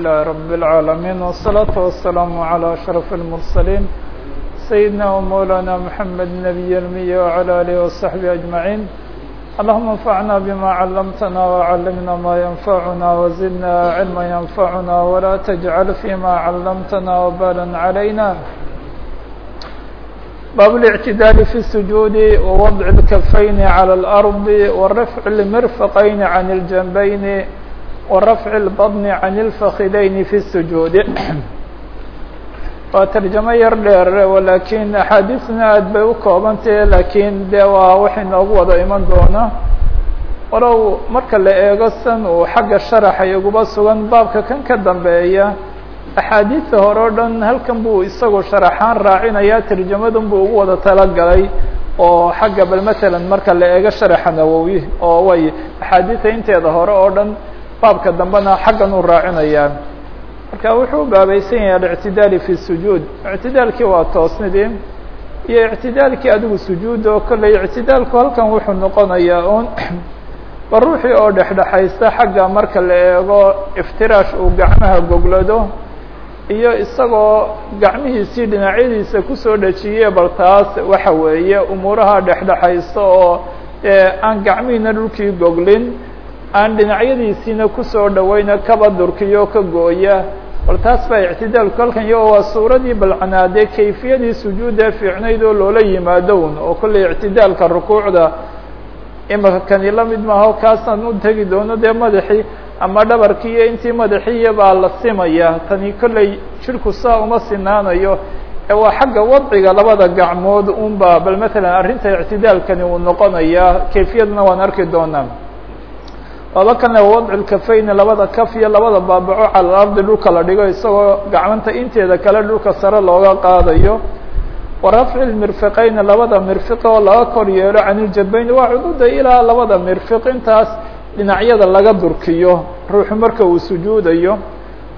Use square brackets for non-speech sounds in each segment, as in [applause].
لله رب العالمين والصلاة والسلام على أشرف المرسلين سيدنا ومولانا محمد نبي المية وعلى آله وصحبه أجمعين اللهم انفعنا بما علمتنا وعلمنا ما ينفعنا وزدنا علما ينفعنا ولا تجعل فيما علمتنا وبالا علينا باب الاعتدال في السجود ووضع الكفين على الأرض والرفع المرفقين عن الجنبين ورفع البطن عن الفخذين في السجود waa ترجamo yar dheer lakiin أxaadiثna aad bay u koobantahe lakiin de waa waxay noogu wada iman doona walow marka la eego san uu xagga sharaxay uguba sugan baabka kan ka dambeeya أxaadiثa hore o dhan halkan buu isagu sharaxaan raacinaya تerjamadan buu ugu wada talagalay oo xagga bal mثalا marka la eego sharaxa nawowi oo way أxaadiثa inteeda hore oo dhan baabka dambena xaggan uu raacinayaa marka wuxuu baabaysan yahay alictidaali fi sujuud. Ictidaalkii waa toosnidii iyo ictidaalkii adigu sujuud oo kolley ictidaalku halkan wuxuu noqonayaa un [clears throat] ba oo dhexdhexaysta xagga marka la eego iftiraash uu gacmaha goglado iyo isagoo gacmihiisii dhinacyadiisa ku soo dhejiyey bal taas waxa weeye umuuraha dhexdhexaysta oo aan gacmihiina dhulkii goglin aan dhinacyadiisiina ku soo dhaweyna kaba durkiyo ka gooya. Bal taas baa ictidaalku halkan iyagoo waa suuradii balcanaadee kayfiyadii sujuudda fiicnayd oo loola yimaado un oo kolley ictidaalka rukuucda. Imaka kani la mid maaho kaasaan u tegi doono dee madaxii ama dhabarkii iyo intii madaxiiya baa la simaya. Tani kolley jirku saa uma sinaanayo. Ee waa xagga wadciga labada gacmood unba bal matalan arrinta ictidaalkani uu noqonayaa. Kayfiyadna waan arki doonaa laba kana wadcu lkafayni labada kaf iyo labada baabaco cala alardi dhulka la dhigo isagoo gacmanta inteeda kale dhulka sare looga qaadayo. Wa rafci lmirfiqeyni labada mirfiq oo laga kor yeelo can iljabayn waa cududa ilaa labada mirfiq. Intaas dhinacyada laga durkiyo ruuxu marka uu sujuudayo.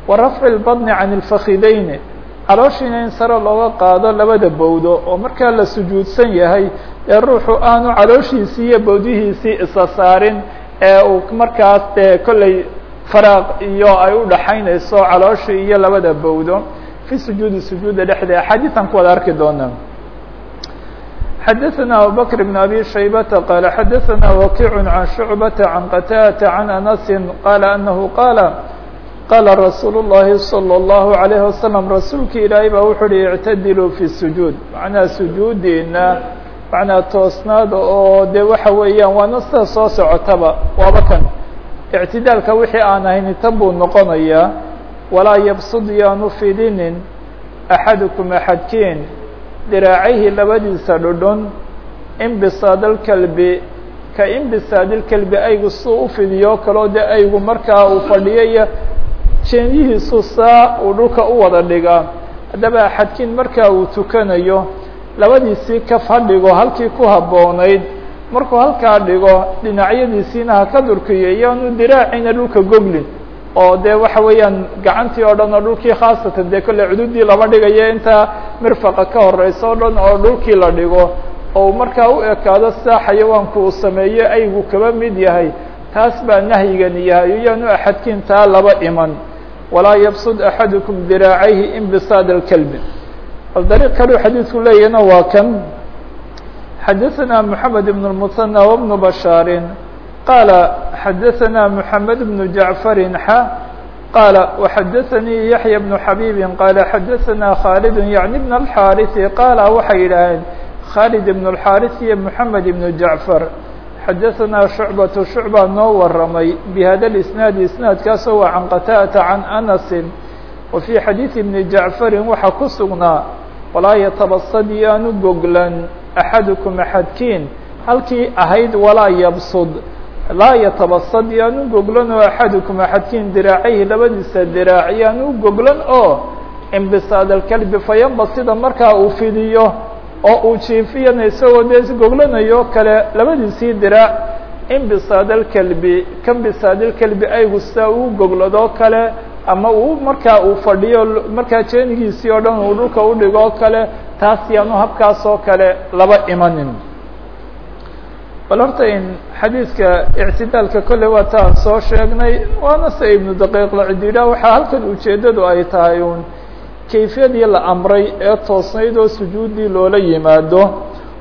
Wa rafci lbadni can ilfakideyni calooshiina in sare looga qaado labada bowdo oo markaa la sujuudsan yahay ee ruuxu aanu calooshiisii iyo bowdihiisii isa saarin ee uu markaas dee kolley faraaq iyo ay u dhaxaynayso calooshi iyo labada bowdo fi sujuudi sujuuda dhexdeed axaadiisan ku wada arki doonaa xadaثna abubakr بn abi shaybata qaala xadaثna wakiic can shucbata can qataadata can anasi qaala anahu qaala qaala rasuul الlahi salى الlahu عalayه wasalam rasuulki ilaahay baa wuxu uhi ictadiluu fi sujuud macnaha sujuudiina macnaa toosnaada oo de waxa weeyaan waana sida soo socotaba waaba kan. Ictidaalka wixii aan ahayni tan buu noqonayaa walaa yabsud yaanu fidinin axadukum axadkiin. Diraacayhi labadiisa dhudhun inbisaadalkelbi ka inbisaadilkelbi aygu suu u fidiyo kaloo de aygu markaa uu fadhiyayo jeenyihiisu saa uu dhulka u wada dhigaa. Haddaba axadkiin markaa uu tukanayo labadiisii kaf ha dhigo halkii ku habboonayd markuu halkaa dhigo dhinacyadiisiina ha ka durkiyo iyaanu diraaciina dhulka goglin. Oo dee waxa weeyaan gacantii oo dhan oo dhulkii khaasatan dee kolley cududii lama dhigayo intaa mirfaqa ka horeysa o dhan oo dhulkii la dhigo oo markaa u ekaado sidaa xayawaanku uu sameeyo aygu kaba mid yahay. Taas baa nahyigani yahay iyaanu axadkiin taa laba iman. Walaa yabsud axadukum diraacayhi inbisaad alkelbi bal dariiq kaleu xadiidku leeyahna waa kan xadaثna mحamed بن المثنى وبن بشhاar qاala xadaثna mحamed بن جaعفr xa qاala وxadaثnii yaحyى بن xabيb qاala xadaثna khالد yaعnي بن الxاriث qaala waxay yidhaaheen khالد بن الxاriث iyo mحamed بن جaعفر xadaثna شhuعbaة شhuعبa noo waramay bhada الإsناad isنaadkaasoo waa can qtاءةa can أنس wa fii xadiidi bni jacfarin waxaa ku sugnaa walaa yatabasad yaanu goglan axadukum axadkiin halkii ahayd walaa yabsud. Laa yatabasad yaanu goglan oo axadukum axadkiin diraacahi labadiisa diraac yaanu goglan oo imbisaad kalbi sida markaa uu fidiyo oo uu jiifiyana isagoo dee goglanayo kale labadiisii diraac imbisaad alkalbi kambisaadilkalbi aygu sidaa u goglado kale ama uu markaa uu fadhiyo markaa jeenigiisii oo dhan uu dhulka udhigoo kale taas yaanu habkaas oo kale laba imanin. Bal horta in xadiidka ictidaalka kolley waa taan soo sheegnay waana se ibnu daqiiq lacididha waxaa halkan ujeeddadu ay tahay uun kayfiyadii la amray ee toosnayd oo sujuuddii loola yimaado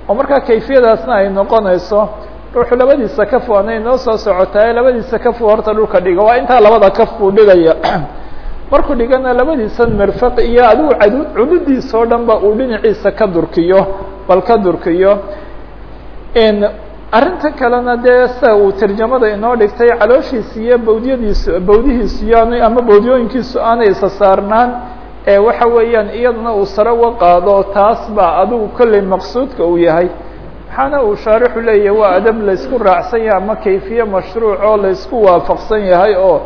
oo markaa kayfiyadaasna ay noqonayso ruuxu labadiisa kaf waana inoo soo socotaye labadiisa kafu horta dhulka dhiga waa intaa labada kaf buu dhigaya. [clears throat] Markuu dhigana labadiisan mirfaq iyo adigu cadu cududiisa oo dhan ba uu dhinaciisa ka durkiyo bal ka durkiyo. Arrinta kalena dee sida uu tarjamada inoo dhigtay calooshiisa iyo bawdyadiisu bawdihiisu yaanu ama bawdyooyinkiisu aanay isa saarnaan ee waxa weeyaan iyadana uu sare uga qaado taas baa adigu kolley maqsuudka uu yahay waxaana uu shaarixu leeyahay waa adab laysku raacsan yahay ama kayfiye mashruuc oo laysku waafaqsan yahay oo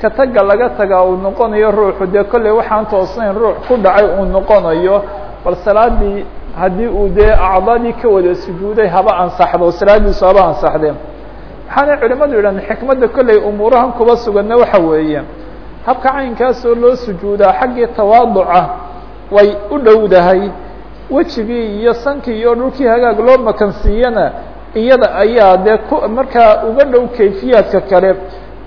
ka taga laga tagaa uu noqonayo ruuxu. Dee kolley waxaan toosnayn ruux ku dhacay uu noqonayo bal salaadii haddii uu dee acdaadii ka wada sujuuday haba ansaxdo salaadiisu haba ansaxdee waxaanay culimadu yidhahdeen xikmadda kolley umuurahan kuba suganna waxa weeye. Habka caynkaasoo loo sujuudaa xaggii tawaaduca way u dhowdahay wejigii iyo sankii iyo dhulkii hagaag loo makansiiyana iyada ayaa dee ku markaa uga dhow kayfiyaadka kale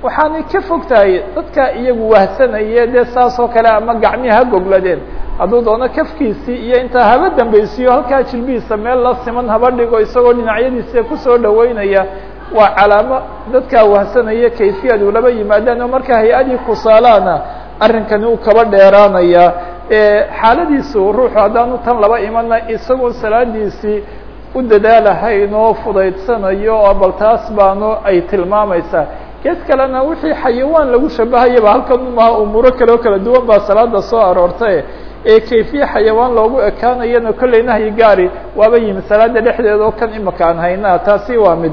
waxaanay ka fog tahay dadka iyagu wahsanaya dee saas oo kale ama gacmihi ha gogladeen. Hadduu doono kafkiisii iyo intaa haba dambaysiiyo halkaa jilbihiisa meel la siman haba dhigo isagoo dhinacyadiisa ku soo dhaweynaya waa calaamo dadkaa wahsanaya kayfiyad uu laba yimaadaan oo marka hay'adii kusaalaana arrinkani uu kaba dheeraanaya xaaladiisu ruuxu haddaanu tan laba imana isagoo salaadiisii u dadaalahayn oo fudaydsanayo bal taas baanu ay tilmaamaysaa. Geed kalena wixii xayawaan lagu shabahayaba halkan umaha umuuro kale oo kala duwan baa salaada soo aroortay. Ee kayfiye xayawaan loogu ekaanayana kolley nahyi gaari waaba yimi salaada dhexdeeda oo kan imaka aan haynaa taasi waa mid.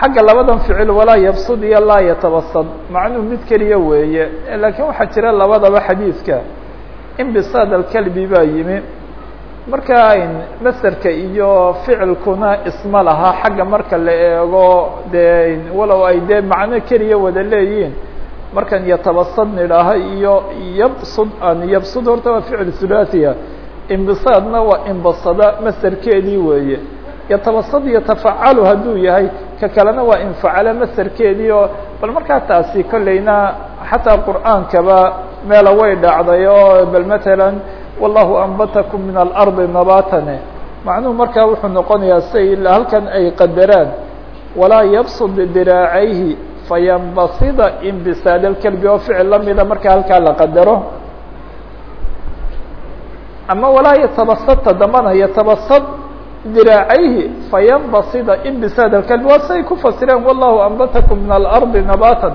Xagga labadan ficil walaa yabsud iyo laa yatabasad macnuhu mid keliya weeye. Laakiin waxaa jira labadaba xadiidka inbisaad alkalbi baa yimi. Marka masderka iyo ficilkuna isma laha xagga marka la eego dee walow ay dee macno keliya wada leeyihiin. Markan yatabasad nidhaaho iyo yabsud yabsud horta waa ficil hulaaثiya inbisaadna waa inbasada masderkeedii weeye. Yatabasad yatafacalu hadduu yahay ka kalena waa infacale masderkeedii oo bal markaa taasi kolleyna xataa qur'aankaba meela way dhacday oo bal matalan wallahu anbatakum min alardi nabatane macnuhu markaa wuxuu noqonayaa siay halkan ay qadaraan walaa yabsud diraacayhi fayanbasida inbisaad alkelbi oo ficil lamida marka halkaa la qadaro. Ama walaa yatabasada dambana yatabasad diraacayhi fayanbasida inbisaad alkelbi waa siay ku fasireen wallahu anbatakum min alardi nabatan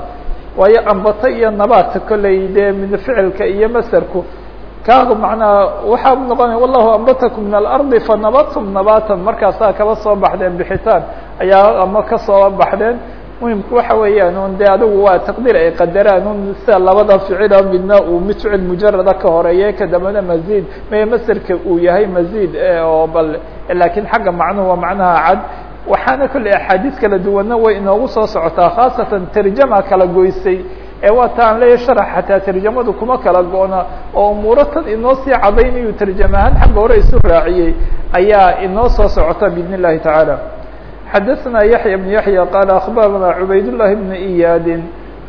waayo ambata iyo nabaata kolley dee min ficilka iyo masarku. Ka macnaa waxaa noqonaya wallahu anbatakum min alardi fanabatum nabatan markaasaa kaba soo baxdeen bixitaan ayaa ama ka soo baxdeen muhimku waxa weeyaan un dee adigu waa taqdiir ay qadaraan un sida labada ficila midna uu mid ficil mujarada ka horeeye ka dambena mazid me masderka uu yahay mazid oo bal laakiin xagga macnuhu waa macnaha cad. Waxaana kolley axaadiis kala duwanna way inoogu soo socotaa khaasatan tarjama kala goysay ee waa ta aan sharax xataa tarjamadu kuma kala go-na oo umuuro inoo sii cadaynayu tarjama ahaan xagga hore isu raaciyey ayaa inoo soo socota biidn tacaala xadaثna yaحya بن yaحyى qال أخbarna cubayd الlahi بn إyaadi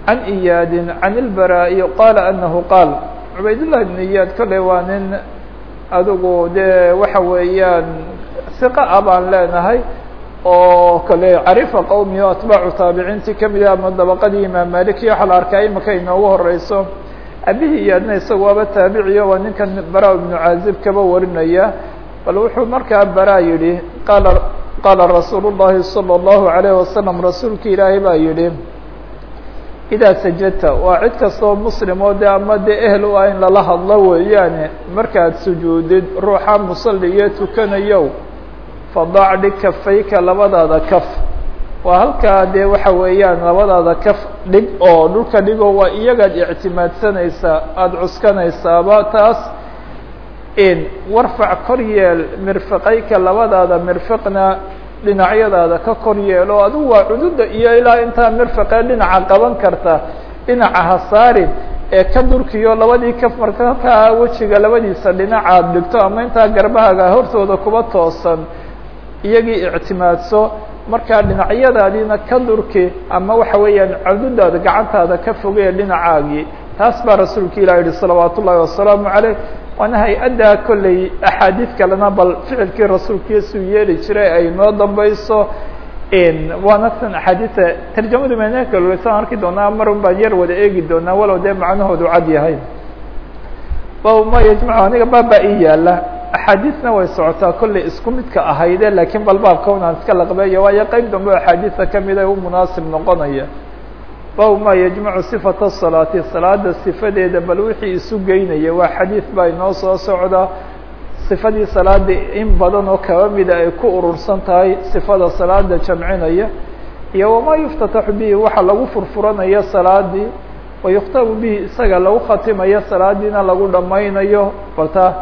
عan إyaadi عan الbarاء qala anahu qaal cubayd الlahi بn iyaad kolley waa nin adigu dee waxa weeyaan siqa a baan leenahay oo kale carifa qowmi o atbaacu taabiciintii kamid ah ama dabaqadii imaam malik iyo waxa la arkaa imaka inoogu horeyso abihii iyaadna isaga waaba taabiciyo waa ninkan bara ibnu caazib kaba warinaya bal wuxuu markaa bara yihi qaala qaala rasuulu الlahi salى الlahu عalayه wasalam rasuulka ilaahay baa yihi idaa sajadta waa cid kastoo muslim oo de ama dee ehel u ah in lala hadlo weeyaane markaad sujuudid ruuxa musaliyo tukanayow fadac dhig kafayka labadaada kaf waa halkaa dee waxa weeyaan labadaada kaf dhig oo dhulka dhigo waa iyagaad ictimaadsanaysaa aada cuskanaysaaba taas in warfac kor yeel mirfiqayka labadaada mirfiqna dhinacyadaada ka kor yeelo adigu waa cududa iyo ilaa intaa mirfiqee dhinaca qaban karta dhinaca ha ee ka durkiyo labadii kaf marka halkaa wejiga labadiisa dhinacaad dhigto ama intaa garbahaaga hortooda kuba toosan iyagii ictimaadso markaa dhinacyadaadiina ka durki ama waxa weeyaan cadudaada gacantaada ka fogee dhinacaagii taas baa rasuulka ilah yihi salawaat wasalaamu caleyh waana hay'addaa kolley axaadiid kalena bal ficilkii rasuulkiiyo suu yeeli jiray ay noo dambayso waana tan axaadiista tarjamadu mene kalsan arki doonaa marun yar wada eegi doonaa walow dee macnahoodu cad yahay. Ma yajmacu aniga baab baa ii yaalla axaadiisna way socotaa kolley isku midka ahayde lakiin bal baabka unaan iska laqbeeyo waayo qeyb dambe axaadiista ka mid a u munaasib noqonaya bab ma yajmacu sifata salaati salaada sifadeeda bal wixii isu geynaya waa xadiid baa inoo soo socda sifadii salaada in badan oo kaba mida ay ku urursan tahay sifada salaada jamcinaya iyo wamaa yuftataxu bihi waxa lagu furfuranaya salaadii wayuktabu bihi isaga lagu khatimayo salaadiina lagu dhamaynayo balta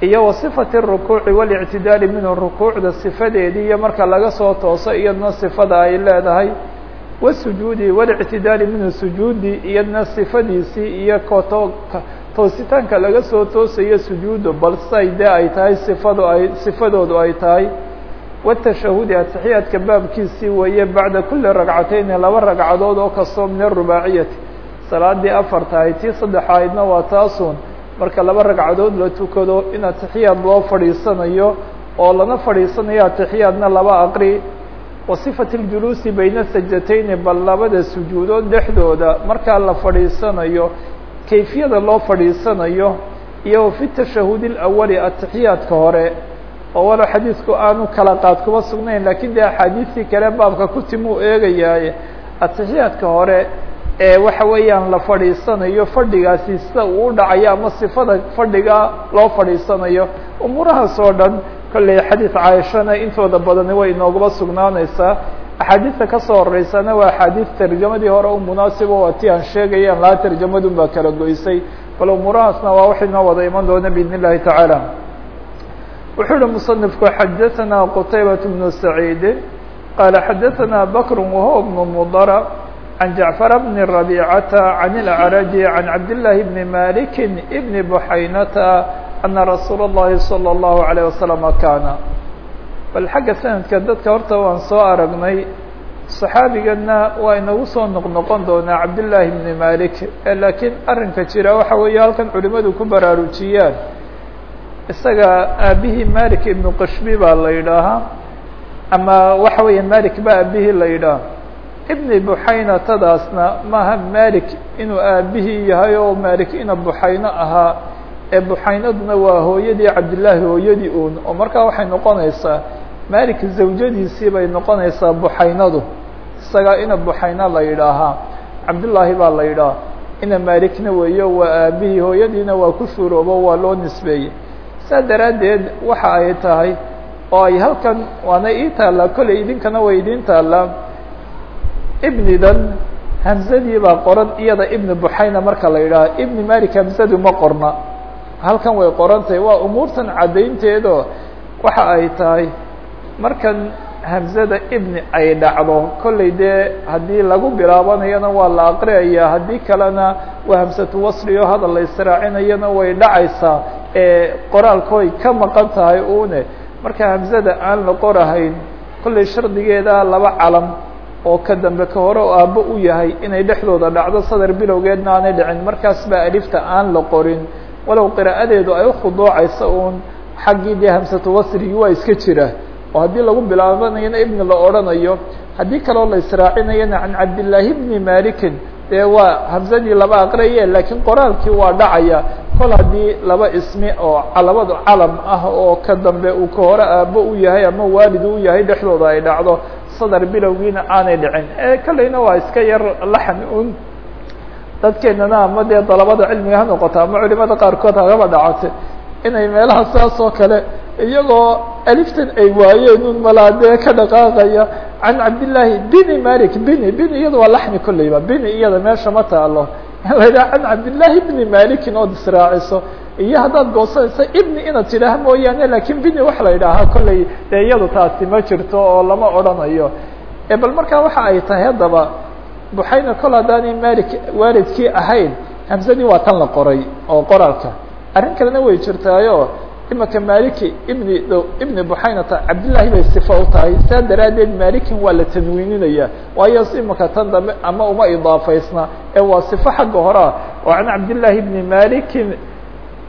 iyo wa sifati الrukuuci waاlictidaali minhu rukuucda sifadeedii iyo marka laga soo tooso iyadna sifada ay leedahay wasujuudi walictidaali minhu sujuudi iyadna sifadiisii iyo koto toositaanka laga soo toosayo sujuudu bal say dee ay tahay sifadu ay sifadoodu ay tahay watashahudi atixiyaadka baabkiisii weeye bacda kuli ragcatayni laba ragcadood oo kastoo min arubaaciyati salaadii afar tahay tii saddexaydna waa taasun marka laba ragcadood la tukado in atixiyaad loo fadhiisanayo oo lana fadhiisanayo atixiyaadna laba aqri wa sifati اljuluusi bayna sajdatayni bal labada sujuudood dhexdooda markaa la fadhiisanayo kayfiyada loo fadhiisanayo iyo fi tashahud اlawali atixiyaadka hore oo walow xadiidku aanu kala qaad kuma sugnayn laakiin dee axaadiistii kale baabka ku timuu eegayaaye atixiyaadka hore ee waxa weeyaan la fadhiisanayo fadhigaasi sida uu u dhacayo ama sifada fadhiga loo fadhiisanayo umuurahaas oo dhan kolley xadiid caaishana intooda badani way inoogaba sugnaanaysaa axaadiista kasoo horeysana waa axaadiis tarjamadii hore u munaasibo waa ti aan sheegayaan laa tarjamadun baa kala goysay bal umuurahaasna waa wax inoo wada iman doona biidn illahi tacaala wuxuu uhi musanifku xadaثana qutaybaة bnu saciidi qaala xadaثana bakr wahuwa bnu mudara عن جعفر بن ربيعة عن الأعرج عن عبد الله بن مالك بن بحينة أن رsuuل اللhi صلى الله عليه وسلم كان bal xagga sanadka dadka horta waan soo aragnay صaxaabigana waa inagu soo noqnoqon doonaa cabdاللahi بن مالك lakiin arinka jira waxa weeye halkan culimadu ku baraarujiyaan isaga aabihii malik iبن qashbi baa la yidhaahaa ama waxa weeye malik ba aabihii la yidhaah ibni buxaynatadaasna maaha malik inuu aabihii yahay oo malik ina buxayno ahaa ee buxaynaduna waa hooyadii cabdillaahi hooyadii un oo markaa waxay noqonaysaa malik zawjadiisii bay noqonaysaa buxaynadu. Isagaa ina buxayna la yidhaahaa cabdullaahi baa la yidhaha ina malikna weeyo waa aabihii hooyadiina waa ku shuuroobo waa loo nisbeeyey. Saa daraaddeed waxa ay tahay oo ay halkan waana ii taallaa kolley idinkana way idiin taallaa. Ibnidan hamzadii baa qoran iyada ibni buxayna marka la yidhaaha ibni malik hamzadu ma qorna halkan way qoran tahay waa umuurtan caddaynteedo waxa ay tahay markan hamzada ibni ay dhacdo kolley dee haddii lagu bilaabanayana waa la aqriyayaa. Haddii kalena waa hamsatu wasriyo hadal la israacinayana way dhacaysaa ee qoraalkooy ka maqan tahay une marka hamzada aan la qorahayn kolley shardigeeda laba calam oo ka dambe ka hore oo aabbo u yahay inay dhexdooda dhacdo sadar bilowgeedna aanay dhicin. Markaas baa alifta aan la qorin walow qiraa'adeedu ay ukhuduucaysa uun xaggii dee hamsatu wasrigi waa iska jira oo haddii lagu bilaabanayana ibni la odhanayo haddii kaloo la israacinayana can cabdillaahi bni malikin dee waa hamsadii laba aqriye laakiin qoraalkii waa dhacaya kol haddii laba ismi oo labada calam ah oo ka dambe uu ka hore aabbo u yahay ama waalid u yahay dhexdooda ay dhacdo sadar bilowgiina aanay dhicin. Ee kolleyna waa iska yar laxan un dadkeenana ama dee dalabada cilmiga ha noqoto ama culimada qaarkood hagaba dhacate. Inay meelaha saas oo kale iyagoo aliftan ay waayeen un malaa dee ka dhaqaaqaya can cabdillaahi bini malik bini bini iyada waa laxni kolleyba bini iyada meesha ma taalo [laughs] yidhaha can cabdillaahi bni malikin ood israaciso iyo haddaad goosanayso ibni inaad tidhaah mooyaane laakiin bini wax la yidhaahaa kolley dee iyadu taasi ma jirto oo lama odhanayo. Bal markaa waxa ay tahay haddaba buxayna kol haddaanay malik waalidkii ahayn hamsadii waa tan la qoray oo qoraalka. Arrin kalena way jirtaayo imaka maliki ibni ibni buxaynata cabdillahi bay sifa u tahay. Saa daraaddeed malikin waa la tanwiininaya waayo imaka tan dambe ama uma idaafaysna ee waa sifo xagga hore. Ah oo can cabdillahi ibni malikin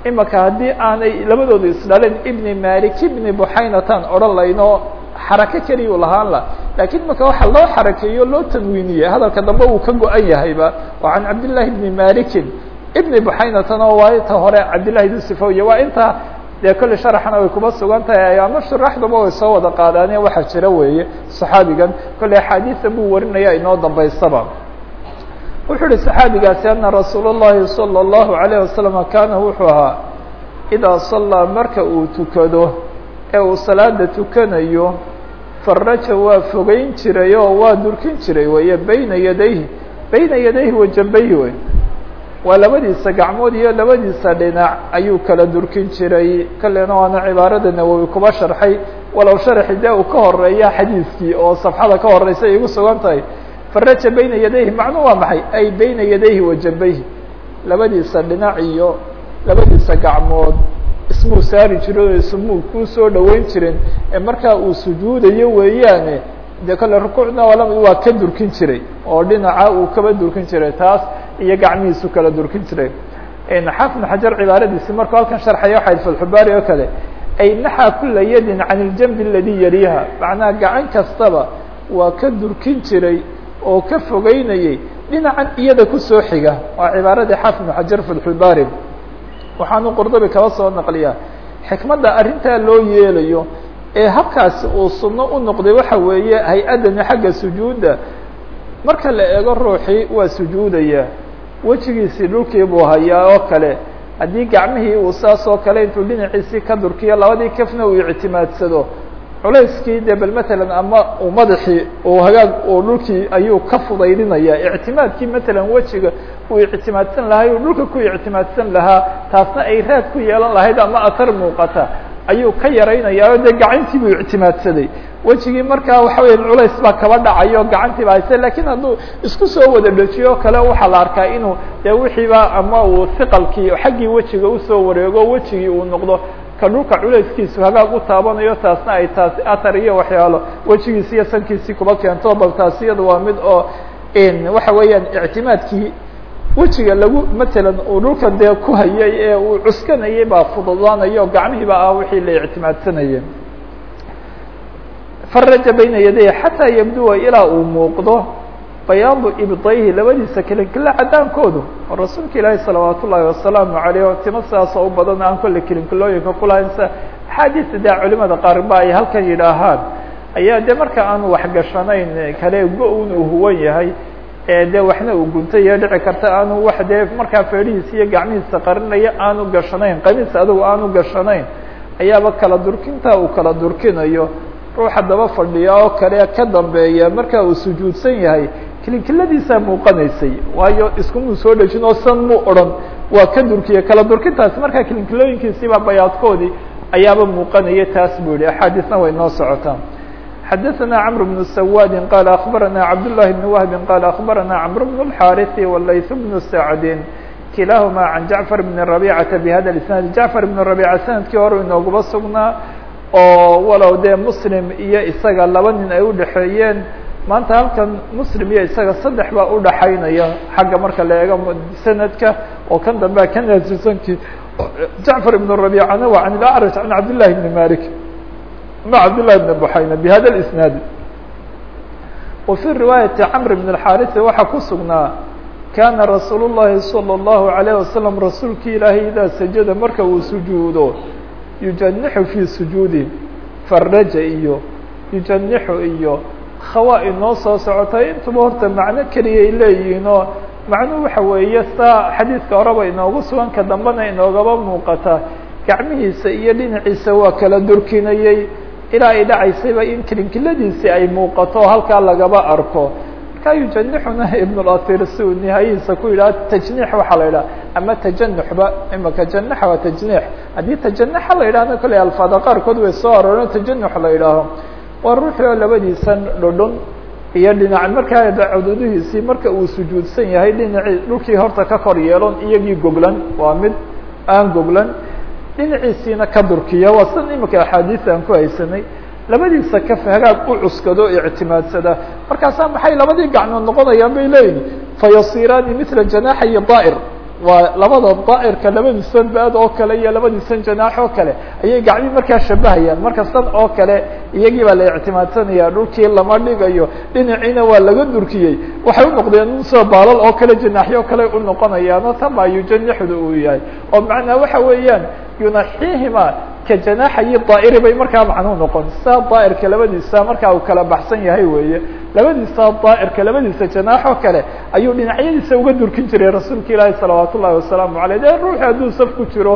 imaka haddii aanay labadooda isdhaleen ibni malik ibni buxaynataan odhan layno xarako keliya u lahaan la. Laakiin marka waxa loo xarakeeyo loo tanwiiniyey hadalka dambe uu ka go-an yahayba waa can cabdillahi bni malikin ibni buxaynatana waa inta hore cabdillahi bn sifowiye waa intaa dee kolle sharaxana way kuma sugan tahay ama shuraxduba way soo wada qaadaane waxaa jira weeye saxaabigan. Kolley axaadiisa buu warinaya inoo dambaystaba wuxuu uhi saxaabigaasi ana rasuul llahi salى اllahu wasalam kaana wuxuu ahaa idaa sallaa marka uu tukado ee uu salaada tukanayo faraja waa fogeyn jiray oo waa durkin jiray weeye bayna yadayhi bayna yadayhi wajabayhi wey waa labadiisa gacmood iyo labadiisa dhinac ayuu kala durkin jiray. Kalena waana cibaarada nawowi kuba sharxay walow sharxi dee uu ka horreeya xadiiskii oo safxada ka horeysa igu sugan tahay. Faraja bayna yadayhi macnuu waa maxay? Ay bayna yadayhi wajabayhi labadiisa dhinac iyo labadiisa gacmood ismuu saari jiro ismuu ku soo dhaweyn jirin ee markaa uu sujuudayo weeyaane dee kale rukuucna waa ka durkin jiray oo dhinaca uu kaba durkin jiray taas iyo gacmihiisu kala durkin jiray. Xaafid xajar cibaaradiisi markuu halkan sharxaya waxay fatxubaari oo kale ay naxaa kula yadin can iljambi aladi yaliha macnaha gacan kastaba waa ka durkin jiray oo ka fogeynayay dhinacan iyada ku soo xiga. Waa cibaaradii xaafid xajar fatxubaari waxaanu qurdabi kaba soo naqliyaa. Xikmadda arrintaa loo yeelayo ee habkaasi uu sunno u noqday waxa weeye hay'addani xagga sujuudda. Marka la eego ruuxii waa sujuudaya. Wejigiisii dhulkii buu hayaa oo kale. Haddii gacmihii uu saas oo kale intuu dhinaciisii ka durkiyo labadii kafna uu ictimaadsado culayskii bal matalan ama madaxii uu hagaag uu dhulkii ayuu ka fudaydinaya. Ictimaadkii matalan wejiga uu ictimaadsan lahay uu dhulka ku ictimaadsan lahaa taasna ay raad ku yeelan lahayd ama atar muuqata ayuu ka yaraynayaa o dee gacantii buu ictimaadsaday. Wejigii markaa waxa weya culays baa kaba dhacayo gacantii ba hayse lakiin hadduu isku soo wada dhejiyo kale waxaa la arkaa inuu dee wixiiba ama uu hiqalkii xaggii wejiga u soo wareego wejigii uu noqdo ka dhulka culayskiisu hagaag u taabanayo taasna ay taasi athar iyo waxyaalo wejigiisi iyo sankiisii kuba keento bal taasi iyada waa mid oo waxa weeyaan ictimaadkii wejiga lagu matalan uu dhulka dee ku hayay ee uu cuskanayay baa fududaanayo gacmihiiba ah wixii la ictimaadsanayay. Faraja bayna yaday xataa yabduwa ilaa uu muuqdo bayaadu ibdayhi labadiisa kilinkila cadaankoodu. Oo rasuulka ilaahi salawaat wasalaamu aleyh o timo sidaasoo u badan aan kolle kilinkilooyinka kulahayn sa axaadiista dee culimada qaar ba ay halkan yidhaahaan. Ayaa de marka aanu waxgashanayn kale go-un uu huwan yahay dee waxna uu guntay dhici karta aanu wax dee markaa feedhihiisa iyo gacmihiisa qarinaya aanu gashanayn qamiis adugu aanu gashanayn ayaaba kala durkinta uu kala durkinayo. Ruuxa daba fadhiya oo kale ka dambeeya marka uu sujuudsan yahay kilinkiladiisaa muuqanaysay waayo iskumuu soo dhejin oo san muu odhan waa ka durkiya kala durkintaasi markaa kilinkilooyinkiisiibaa bayaadkoodii ayaaba muuqanaya taas buu yihi axaadiisna way noo socotaa xadaثna cمر بن سwاd qال أخبرnا cبد اللh بن وهب qال أخبرnا cمر بن الحاrث والlayث بن سعد kilahma عن جعفر بن ربيعة بhda الاسناaد جعفر بن ربيعة sanadkii hore inooguba sugnaa oo walow dee mslim iyo isaga laba nin ay udhaxeeyeen maanta halkan mslim iyo isaga saddex baa udhaxaynaya xagga marka la eego sanadka oo kan dambea ka naasisankii جعفر بن ربيعana waa عن الأعرج عن عبد اللh بن مالك مع عبد الله بن بحayna بhda الاسناaد وفي رواية cمر بن الحاrث waxaa ku sugnaa كاna رasuuل اللhi صلى الله عليه وسلم rasuulki ilaahay idaa sajada marka uu sujuudo yujanixu fii sujuudi faraja iyo yujanixu iyo khawa inoo soo socotay intuba horta macno keliyay leeyihiin oo macnuhu waxa weeye saa xadiidka horeba inoogu sugan ka dambena inoogaba muuqata. Gacmihiisa iyo dhinaciisa waa kala durkinayey ilaa ay dhacaysayba in kilinkiladiisi ay muuqato halkaa lagaba arko. Markaa yujanixuna ibnulathir si uu nihaayadiisa ku yidhaha tajniix waxaa la yidhaha. Ama tajanuxba imaka janaxa waa tajniix. Haddii tajanaxa la yidhahna kolley alfaada qaarkood way soo arooreen tajanux la yidhaaho waa ruuxii oo labadiisan dhodhon iyo dhinac. Markaa cududihiisii marka uu sujuudsan yahay dhinacii dhulkii horta ka kor yeelon iyagii goglan waa mid aan goglan. Dhinaciisiina ka durkiya waa san imika axaadiis aan ku haysanay. Labadiisa kaf hagaag u cuskado ictimaadsada. Markaasaa maxay labadii gacmood noqonayaan bay leeyihiin fayasiraani mila janaaxayi daa'ir waa labada daa'irka labadiisan baad oo kale iyo labadiisan janaax oo kale. Ayay gacmii markaa shabahayaan. Marka san oo kale iyagii baa la ictimaadsanaya dhulkii lama dhigayo dhinaciina waa laga durkiyey. Waxay unoqdeen soo baalal oo kale janaaxyo kale unoqonayaano tan baa yujanixdu uu yahay. Oo macnaa waxa weeyaan yunaxihima ka janaaxayi daa'iri bay markaa macnuu noqon. Saa daa'irka labadiisa markaa uu kala baxsan yahay weeye labadiisa daa'irka labadiisa janaax oo kale ayuu dhinacyadiisa uga durkin jiray rasuulka ilaahi salawaat ullahi wasalaamu aleyh de ruuxi hadduu saf ku jiro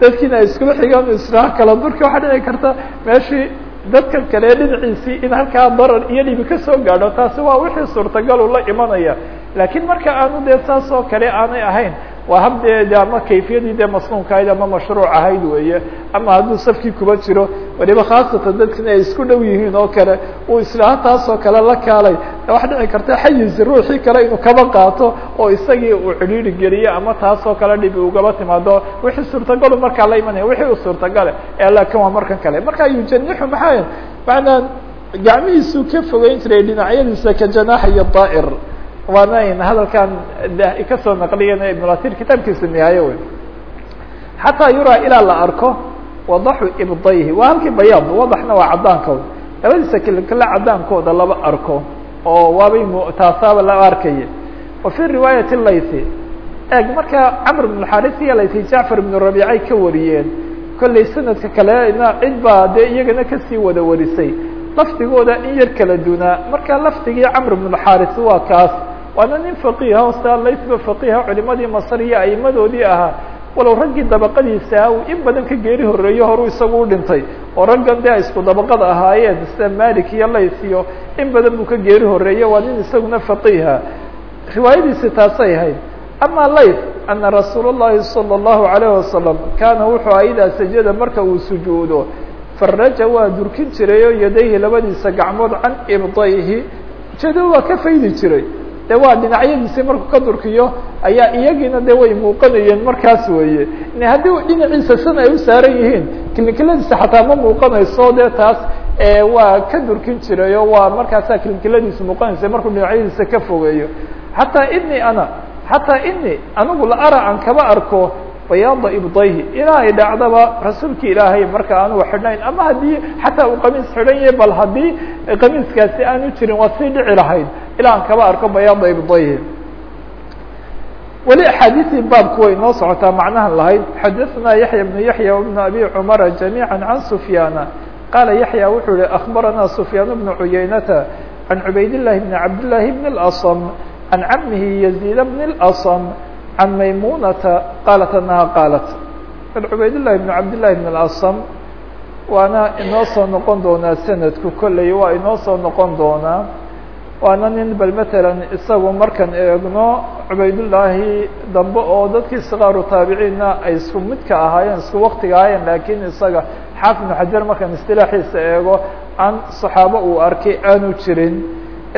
dadkiina ay iskula xigaan israha kala durki waxaa dhici karta. Meeshii dadkan kale dhinaciisii in halkaa darar iyo dhibi ka soo gaadho taasi waa wixii suurtagal ula imanaya. Laakiin marka aanu dee saas oo kale aanay ahayn waa hab dee de ama kayfiyadii dee masnuunka ahayd ama mashruuc ahayd weeye ama hadduu safkii kuba jiro waliba khaasatan dadkina ay isku dhow yihiin oo kale uu oo kale la kaalay. Waxa dhici karta xayizi ruuxii kale inuu kaba qaato oo isagii uu cidhiiri geliyo ama taas oo kale dhibi ugaba timaado wixii suurtagalu markaa la imanaya wixii u suurtagale ee laakin waa markan kale. Marka yujanixu maxaa macnaa gacmihiisuu ka fogeyn jiray dhinacyadiisa ka janaaxa iyo daa'ir waana in hadalkan ka soo naqliyan ibnulatir kitaabkiisa nihaaye wey xataa yuraa ilaa la arko wadaxu ibdayhi. Waa halkii bayaad wadaxna waa cadaankooda labadiisa kilkale cadaankooda laba arko oo waabay taasaaba la arkaya wa fi riwaayati laythi eeg marka camr bn xaris iyo laythi jacfar ibn rabiicay ka wariyeen. Kollay sanadka kalena cid baa dee iyagana ka sii wada warisay. Lafdigooda in yar kala dunaa marka lafdigii camr bn xaris waa kaas waana nin faqiiha o saa laythba faqiiha culimadii masr iyo aimadoodii ahaa walow raggii dabaqadiisa uu in badan ka geeri horeeyo horu isagu u dhintay oo raggan de ay isku dabaqad ahaayeen sida malik iyo layth iyo in badan buu ka geeri horeeye waa nin isaguna faqiiha riwaayadiisi taasay ahayd ama layth ana rasuul الlahi salى الlahu عalayه wasalam kaana wuxuu aha idaa sajada marka uu sujuudo faraja waa durkin jiray oo yadayhi labadiisa gacmood can ibdayhi ujeedada waa ka faydi jiray de waa dhinacyadiisi markuu ka durkiyo ayaa iyagiina de way muuqanayeen markaas weeye. Haddii dhinaciisa san ay u saaran yihiin kilinkiladiisa xataa ma muuqanayso de taas waa ka durkin jiray oo waa markaasaa kilinkiladiisa muuqanaysa markuu dhinacyadiisa ka fogeeyo. Xataa ini ana xataa ini anigu la ara aan kaba arko bayaada ibdayhi ilaa ay dhacdaba rasuulka ilaahay marka anugu xidhnayn ama haddii xataa uu qamiis xidhan yahay bal haddii qamiiskaasi aanu jirin waa sii dhici lahayd ilaa aan kaba arko bayaada ibdayhi weli axaadiisii baabku way noo socotaa macnahan lahayd xadaثna yaحya بن yaحya وبن abi cmara جamيعا عan سfyaana qala yaحya wuxuu yihi أخbarana سfyaan بن cuyaynata عan cubayd الlahi بn cabd لlahi بn الأصم عan camihi يزيد بn الأصم عن maymunةa qaalat anha qaalat cubayd لlahi بn cabd لlahi بn الأصم waana inoo soo noqon doonaa sanadku kolley waa inoo soo noqon doonaa waana nin bal matalan isagu markaan eegno cubaydullaahi dambe oo dadkii sikaaru taabiciinna ay isku midka ahaayeen isku waktiga ahaayeen laakiin isaga xaafid ibnu xajar markaan istilaaxiisa eego aan saxaabo uu arkay aanu jirin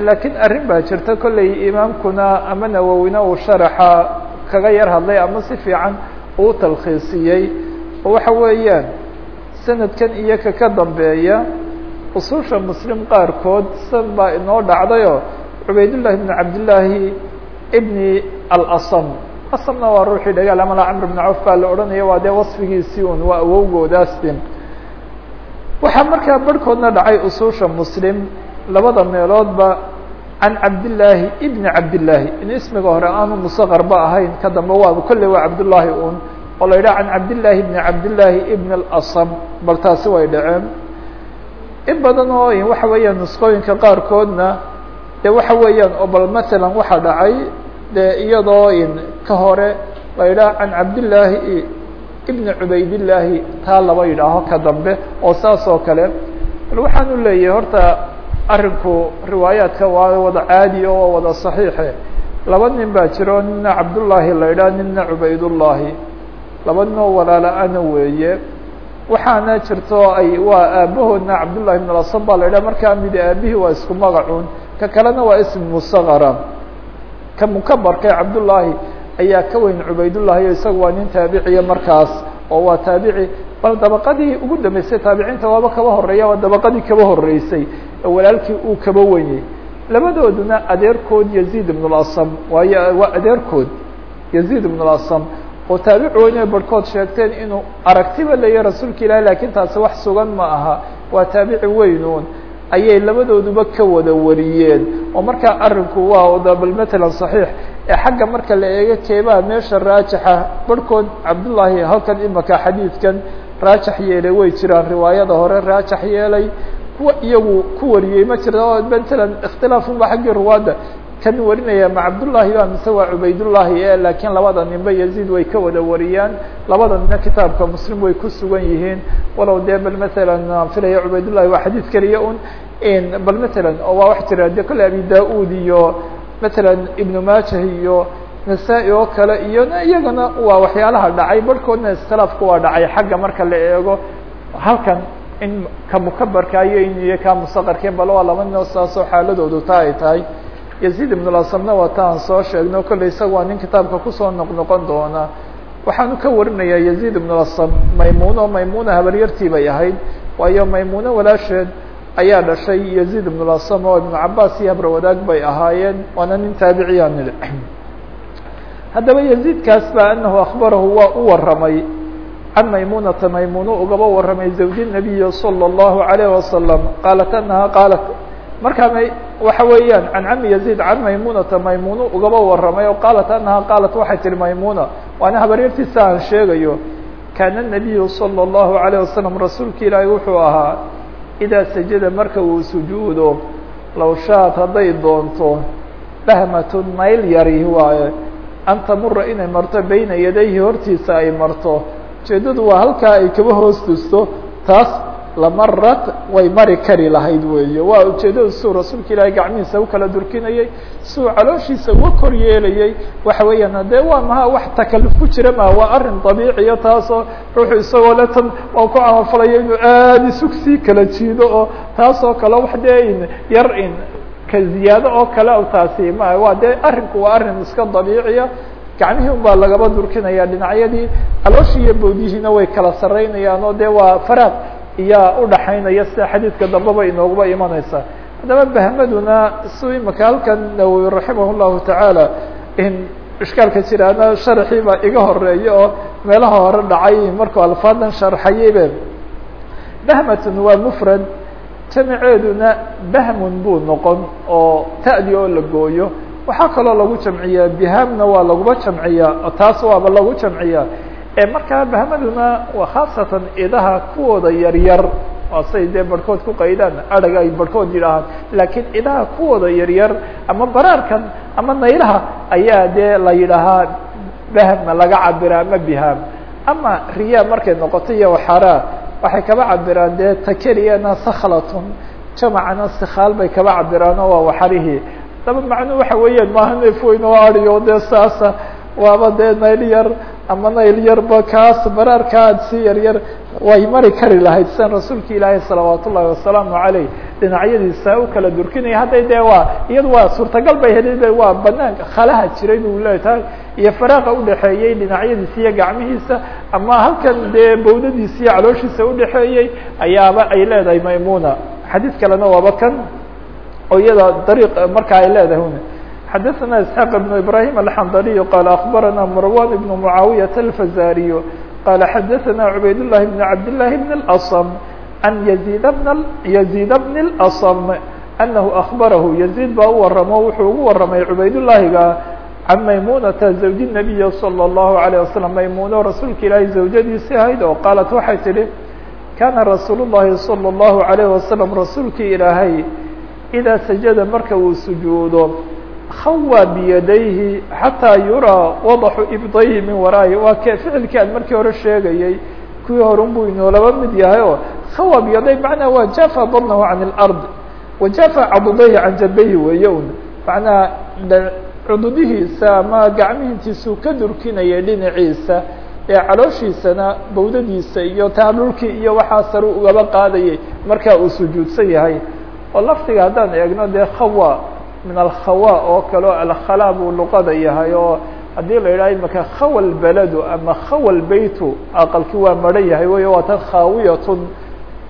laakiin arrin baa jirta kolley imaamkuna ama nawowina uu sharaxa kaga yar hadlay ama si fiican uu talkhiisiyey waxa weeyaan sanadkan iyo ka ka dambeeya usuusha muslim qaarkood san baa inoo dhacdayo cubaydullahi bn cabdillaahi ibni alasam. Asamna waa ruuxii dhagaal amala camr bn cawf baa la odhanaya waa dee wasfigiisii un waa awowgoodaastin waxaa markaa barhkoodna dhacay usuusha muslim labada meeloodba can cabdillaahi ibni cabdillaahi in ismiga hore aanu musaqarba ahayn ka dambe waaba kolley waa cabdullaahi un oo la yidhaha can cabdillaahi ibni cabdillaahi ibn alasam bal taasi way dhaceen in badan oo waxa weeyaan nusqooyinka qaarkoodna de waxa weeyaan oo bal matalan waxaa dhacay de iyadoo ka hore la yidhaha can cabdillaahi ibni cubaydillaahi taa laba yidhaaho ka dambe oo saas oo kale bal leeyahay horta arrinku riwaayaadka waa wada caadi oo wada saxiixe. Laba nin baa jiro nina cabdullaahi la yidhaha nina cubaydullaahi laba nin oo walaala-ana weeye. Waxaana jirto ay waa aabahoodna cabdullahi ibn asam baa la yidhaha markaa mid aabihii waa isku magacun ka kalena waa ism musaqara ka mukabarka cabdullaahi ayaa ka weyn cubaydullahi o isaga waa nin taabiciya markaas oo waa taabici. Bal dabaqadii ugu dambeysay taabiciinta waaba kaba horreeya waa dabaqadii kaba horeysay walaalkii uu kaba wenyey labadooduna adeerkood yaziid ibn اlasam waayo waa adeerkood yaziid ibn اlasam oo taabici weyne barhkood sheegteen inuu aragtiba leeyahy rasuulka ilahi lakin taasi wax sugan ma aha waa taabici weynuun ayay labadooduba ka wada wariyeen oo markaa arinku waa bal matalan صaxiix ee xagga marka la eego keebaa meesha raajixa barhkood cabdullaahi halkan imaka xadiidkan raajax yeelay way jiraan riwaayada hore raajax yeelay kuwa iyagu ku wariyey. Ma jirta oo matalan ikhtilaafunba xaggii ruwaadda. Kan warinaya ma cabdullaahi ba mise waa cubaydullaahi e laakiin labada ninba yaziid way ka wada wariyaan. Labada nina kitaabka muslim way ku sugan yihiin. Walow dee bal matalan filaya cubaydullahi waa xadiid keliya un. Bal matalan oo waa wax jira de kole abi da'ud iyo matalan ibnu maajah iyo nasaa-i oo kale iyo iyagana waa waxyaalaha dhacay. Barhkoodna iskhilaafku waa dhacay xagga marka la eego. Halkan in ka mukabarka iyo iyo ka musaqarkeen bal waa laba nino saasoo xaaladoodu taa ay tahay yaziid ibn lasamna waa ta aan soo sheegno kolley isaga waa nin kitaabka ku soo noqnoqon doona. Waxaanu ka warinayaa yaziid ibn lasam maymuno maymuna habaryartii bay ahayd waayo maymuno walaasheed ayaa dhashay yaziid ibn lasam oo ibnu cabaas iyo habra wadaag bay ahaayeen waana nin taabiciyaan nili [clears throat] haddaba yaziidkaas ba anahu akbarahu waa u waramay can maymunata maymuno ugaba waramay zawji nabiyi salى اllahu alayh wasalam qaalat anaha qaalat markaa may waxa weeyaan can cami yaziid can maymunata maymuno ugaba waramay oo qaalat anaha qaalat waxay tihi maymuna waana habaryartiisa aan sheegayo kaana nabiyu salى اllahu alayه wasalam rasuulka ilaahi wuxuu ahaa idaa sajada marka uu sujuudo low shaad hadday doonto bahmatun mayl yari waaye an tamura inay marto beyna yadayhi hortiisa ay marto ujeeddadu waa halkaa ay kaba hoos dusto taas lamarad way mari kari lahayd weeye waa ujeeddadu siuu rasuulka ilaahay gacmihiisa u kala durkinayay siuu calooshiisa uga kor yeelayay. Waxa weeyaan dee waa maha wax takaluf jira ma waa arrin dabiiciya taasoo ruuxu isagoo le oo ku camalfalayo inuu aada isug sii kala jiido oo taasoo kale wax dee in yar in ka ziyaado oo kale taasi ma waa dee arrinku waa arrin iska dabiiciya gacmihii un lagaba durkinaya dhinacyadii calooshii iyo bowdihiina way kala saraynayaan oo dee waa faraaq iyaa udhaxaynaya sida xadiidka dambeba inooguba imanaysa. Haddaba bahmaduna su imaka halkan nawowi raximah llahu tacaala in ishkaalka jiraana sharxii baa iga horreeya oo meelaha hore dhacay markuu alfaadan sharxayaybe bahmatun waa mfrad jamaceeduna bahmun buu noqon oo ta'di oo la gooyo waxaa kaloo lagu jamciyaa bihamna waa laguba jamciyaa taas waaba lagu jamciyaa. Markaa bahmaduna waa khaasatan idaha kuwooda yaryar waa say dee barhkood ku qaydaan adhag ay barhkood yidhaahaan laakiin idaha kuwooda yaryar ama baraarkan ama naylaha ayaa dee la yidhaahaa bahma laga cabira ama bihaam. Ama riya markay noqoto iyo waxaraa waxay kaba cabiraan dee takeliyana sakhlatun jamacana sikaal bay kaba cabiraan oo waa waxarihii daba macnuu waxa weeyaan maaha neef weyn oo adiyo dee saasa waaba dee nayl yar ama nayl yarba kaas baraarkaad si yar yar way mari kari lahayd. Sidan rasuulka ilaahay salawaat ullahi wasalaamu caleyh dhinacyadiisa u kala durkinaya. Hadday dee waa iyadu waa suurtagal bay heli waa banaanka khalaha jiray buu leetahay iyo faraaqa udhaxeeyey dhinacyadiisa iyo gacmihiisa ama halkan dee bawdadiisa iyo calooshiisa udhaxeeyey ayaaba ay leedahay maymuna. Xadiid kalena waaba kan oo iyada dariiq marka ay leedahay un xadaثna isحاq بن ibrahim alxandaliy qal akbarana marwan بn mucaawiyaة alfazariy qala xadaثna cubayd الlahi بn cabd لlahi بn اlأصm an yزid bn yزيid bn اlأصm anahu akbarahu yزيid baa u waramo wuxuu ugu waramay cubaydالlahiga can maymunata zawji الnabiy salى الlahu عalيه wasalam maymuno rasuulka ilaahay zawjadiisi ahayd oo qaalat waxay tihi kana rasuul الlahi salى الlahu عalيه wasalam rasuulkii ilaahay idaa sajada marka uu sujuudo khawaa biyadayhi xataa yuraa wadaxu ibdayhi min waraahi waa ke ficilkii aan markii hore sheegayey kuwii horun buu inoolaba mid yahay oo khawaa biyaday macnaha waa jafa badnahu can اlard wa jafa cadudayhi can jabayhi weeye un macnaha cududihiisa ama gacmihiintiisuu ka durkinayay dhinaciisa ee calooshiisana bawdadiisa iyo taadhulkii iyo waxaa saru ugaba qaadayay markaa uu sujuudsan yahay oo laftiga haddaan eegno dee khawa min alkhawa oo kale o alkhala buu luqada yahay oo haddii la yidhaha imaka khawa lbaladu ama khawa lbeytu aqalki waa maran yahay wey waa tan khaawiyatun.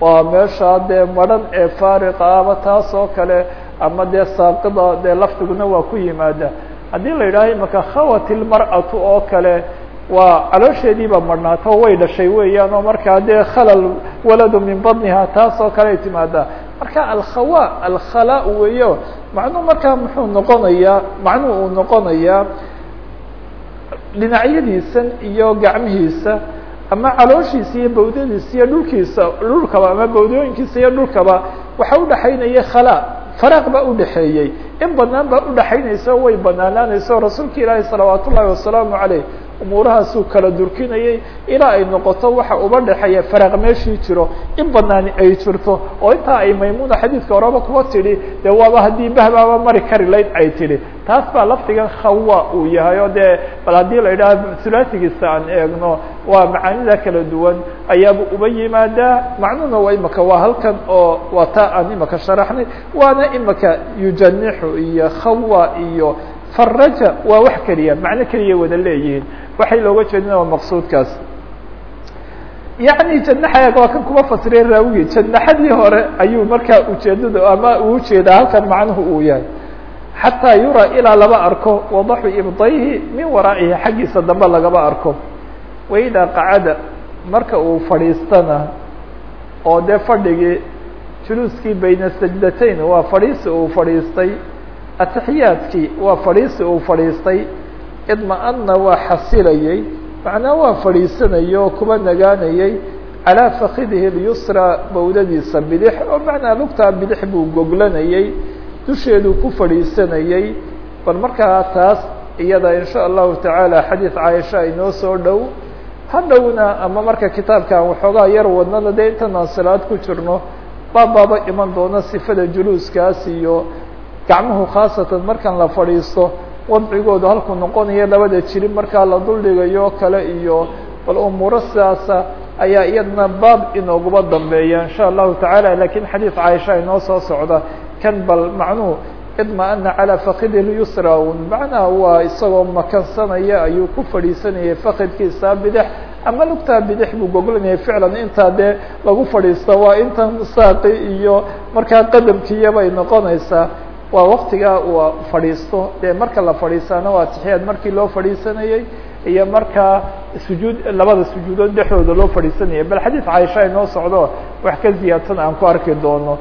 Waa meesha dee maran ee faariqa ama taas oo kale ama dee saaqida dee lafdiguna waa ku yimaada. Haddii la yidhaha imaka khawat ilmar'atu oo kale waa caloosheediiba marhnaato way dhashay weeyaan oo markaa dee khalal waladu min badniha taas oo kale ay timaadaa marka alkhawa alkhala weeyo macnuu markaa muxuu noqonayaa macnuhu uu noqonayaa dhinacyadiisan iyo gacmihiisa ama calooshiisa iyo bawdadiisa iyo dhulkiisa dhulkaba ama bawdooyinkiisa iyo dhulkaba waxa udhaxaynaya khala faraaq baa udhaxeeyey in banaan baa udhaxaynaysa way banaanaanaysa rasuulka ilaahi salawaat ullahi wasalaamu caleyh umuurahaasuu kala durkinayay ilaa ay noqoto waxa uba dhexeeya faraaq meeshii jiro in banaani ay jirto. Oo intaa ay maymuna xadiidka horeba kuba tidhi dee waaba haddii bahbaaba mari kari layd ay tidhi. Taas baa lafdigan khawa uu yahay oo dee bal haddii la yidhaha hulaatigiisa aan eegno waa macaanida kala duwan ayaaba uba yimaadaa. Macnuhuna waa imaka waa halkan oo waa taa aan imaka sharaxnay waana imaka yujanixu iyo khawa iyo faraja waa wax keliya macno keliya wada leeyihiin. Waxay looga jeedina waa maqsuudkaas. Yacni janaxa waa kan kuma fasireen raawigi janaxadii hore ayuu markaa ujeedada ama uu u jeedaa halkan macnuhu uu yahay. Xataa yura ilaa laba arko wadaxu ibdayhi min waraa'ihi xaggiisa dambe lagaba arko. Waidaa qacada marka uu fadhiistana oo dee fadhigii juluuskii bayna sajdatayn waa fadhiisi uu fadhiistay atixiyaadkii waa fadhiisi uu fadhiistay. idma-ana waa xasilayey macnaa waa fadhiisanayay oo kuba nagaanayay. calaa fakidihi lyusra bawdadiisa bidix oo macnaa lugtaa bidix buu goglanayay. dusheeduu ku fadhiisanayay. bal markaa taas iyada in sha allahu tacaala xadiid caaisha inoo soo dhow hadhowna ama marka kitaabkan waxoogaa yar wadnada dee intanaan salaad ku jirno baabaaba iman doona sifada juluuskaas iyo gacmuhu khaasatan markan la fadhiisto wadcigoodu halkuu noqonayo labada jirin markaa la duldhigayo kale iyo bal umuuro sidaasa ayaa iyadna baab inooguba dambeeya in sha allahu tacaala. Lakiin xadiid caaisha inoo soo socda kan bal macnuhu idma-ana calaa fakidi lyusra macnaha waa isagoo makansanaya ayuu ku fadhiisanayay fakidkiisa bidix ama lugtaa bidix buu goglanayay ficlan. Intaa dee lagu fadhiisto waa intan saaqi iyo markaa qadamkiiya bay noqonaysaa waa waktigaa uu fadhiisto. Dee marka la fadhiistaana waa atixiyaad markii loo fadhiisanayey iyo markaa sujuud labada sujuudood dhexdooda loo fadhiisanayay. Bal xadiid caaisha inoo socdo wax ka ziyaadsan aan ku arki doono.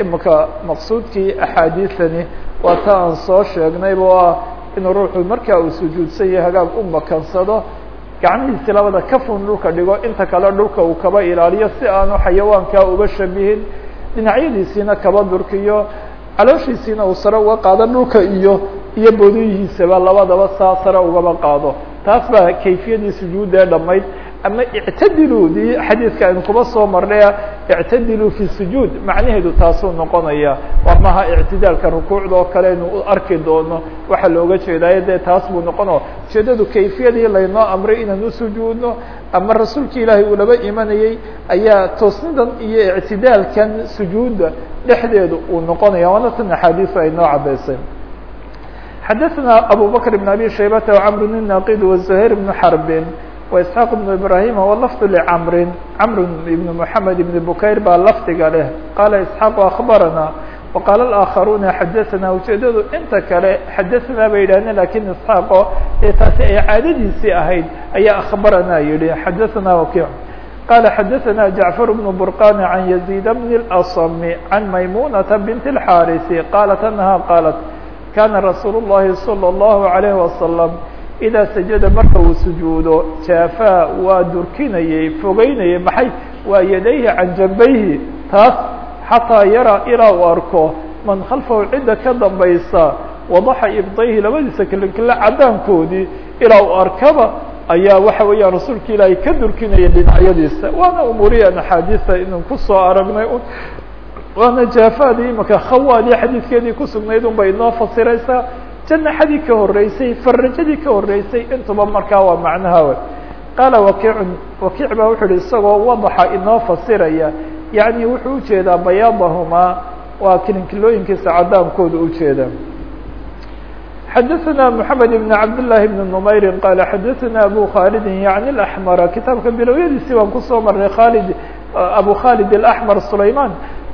Imika maqsuudkii axaadiidani waa ta aan soo sheegnayba oo ah inuu ruuxu markaa uu sujuudsan yahay hagaag u makansado gacmihiisi labada kafun dhulka dhigo inta kale dhulka uu kaba ilaaliyo si aanu xayawaankaa uga shabihin. Dhinacyadiisiina kaba durkiyo calooshiisiina uu sare uga qaado dhulka iyo iyo bodiyihiisaba labadaba saa sare ugaba qaado. Taas baa kayfiyadii sujuudee dhamayd ama ictadiludii xadiidka aynu kuba soo marnay ictadiluu fi sujuud macnaheedu taasuu noqonaya waa maha ictidaalka rukuucda oo kale inu arki doono waxaa looga jeedaayo dee taas buu noqono ujeedadu kayfiyadii laynoo amray inaan usujuudno ama rasuulka ilaahay uu laba imanayey ayaa toosnidan iyo ictidaalkan sujuudda dhexdeedu uu noqonaya waana tan axaadiisu ay noo cabeysay xadaثna abu bakr بn abi shaybata وcmr بn naqid وزuhayr بn xarbin وإسحاq بن إبراهيم ولفظ لcمr cمr بن محمد بن بكير baa lfdiga leh qال إسحاq أخبرنا وqال الآخرون xadثna ujeedadu inta kale xadثna bay yidhahdeen lakin إسحاaqo ee taasi ay caadadiisii ahayd ayaa أخبرna yihi xadثna وkiع qال xadثna جعفر بن برقان عن يزيد بن الأصم عن مyمونة بنت الحاrث qالت أنها qالت كاna رsuuل اللhi صلى الله عليه وسلم idaa sajada marka uu sujuudo jaafaa waa durkinayey fogeynayay maxay waa yadayhi can jambayhi taas xataa yaraa ilaa uu arko man khalfahu cidda ka dambaysa wadaxa ibdayhi labadiisa kilinkile cadaankoodii ilaa uu arkaba ayaa waxa weeyaan rasuulka ilaahay ka durkinaya dhinacyadiisa waana umuuriyan axaadiista inuu ku soo aragnay waana jaafaadii imaka khawaadii xadiidkeedii kusugnayd un bay inoo fasiraysaa janaxadii ka horeysay farajadii ka horeysay intuba markaa waa macnaha qaala wakiicun wakiic baa wuxu uhi isagoo wadaxa inoo fasiraya yacni wuxuu ujeedaa bayaadahumaa waa kilinkilooyinkiisa cadaankooda ujeeda xadaثna mحamed بn cabdالlahi بn نmayri qaala xadaثna abu khalidi yaعni اأحmara kitaabka bilowyadiisii baan kusoo maray khalid abu khalid الأحmar sulayman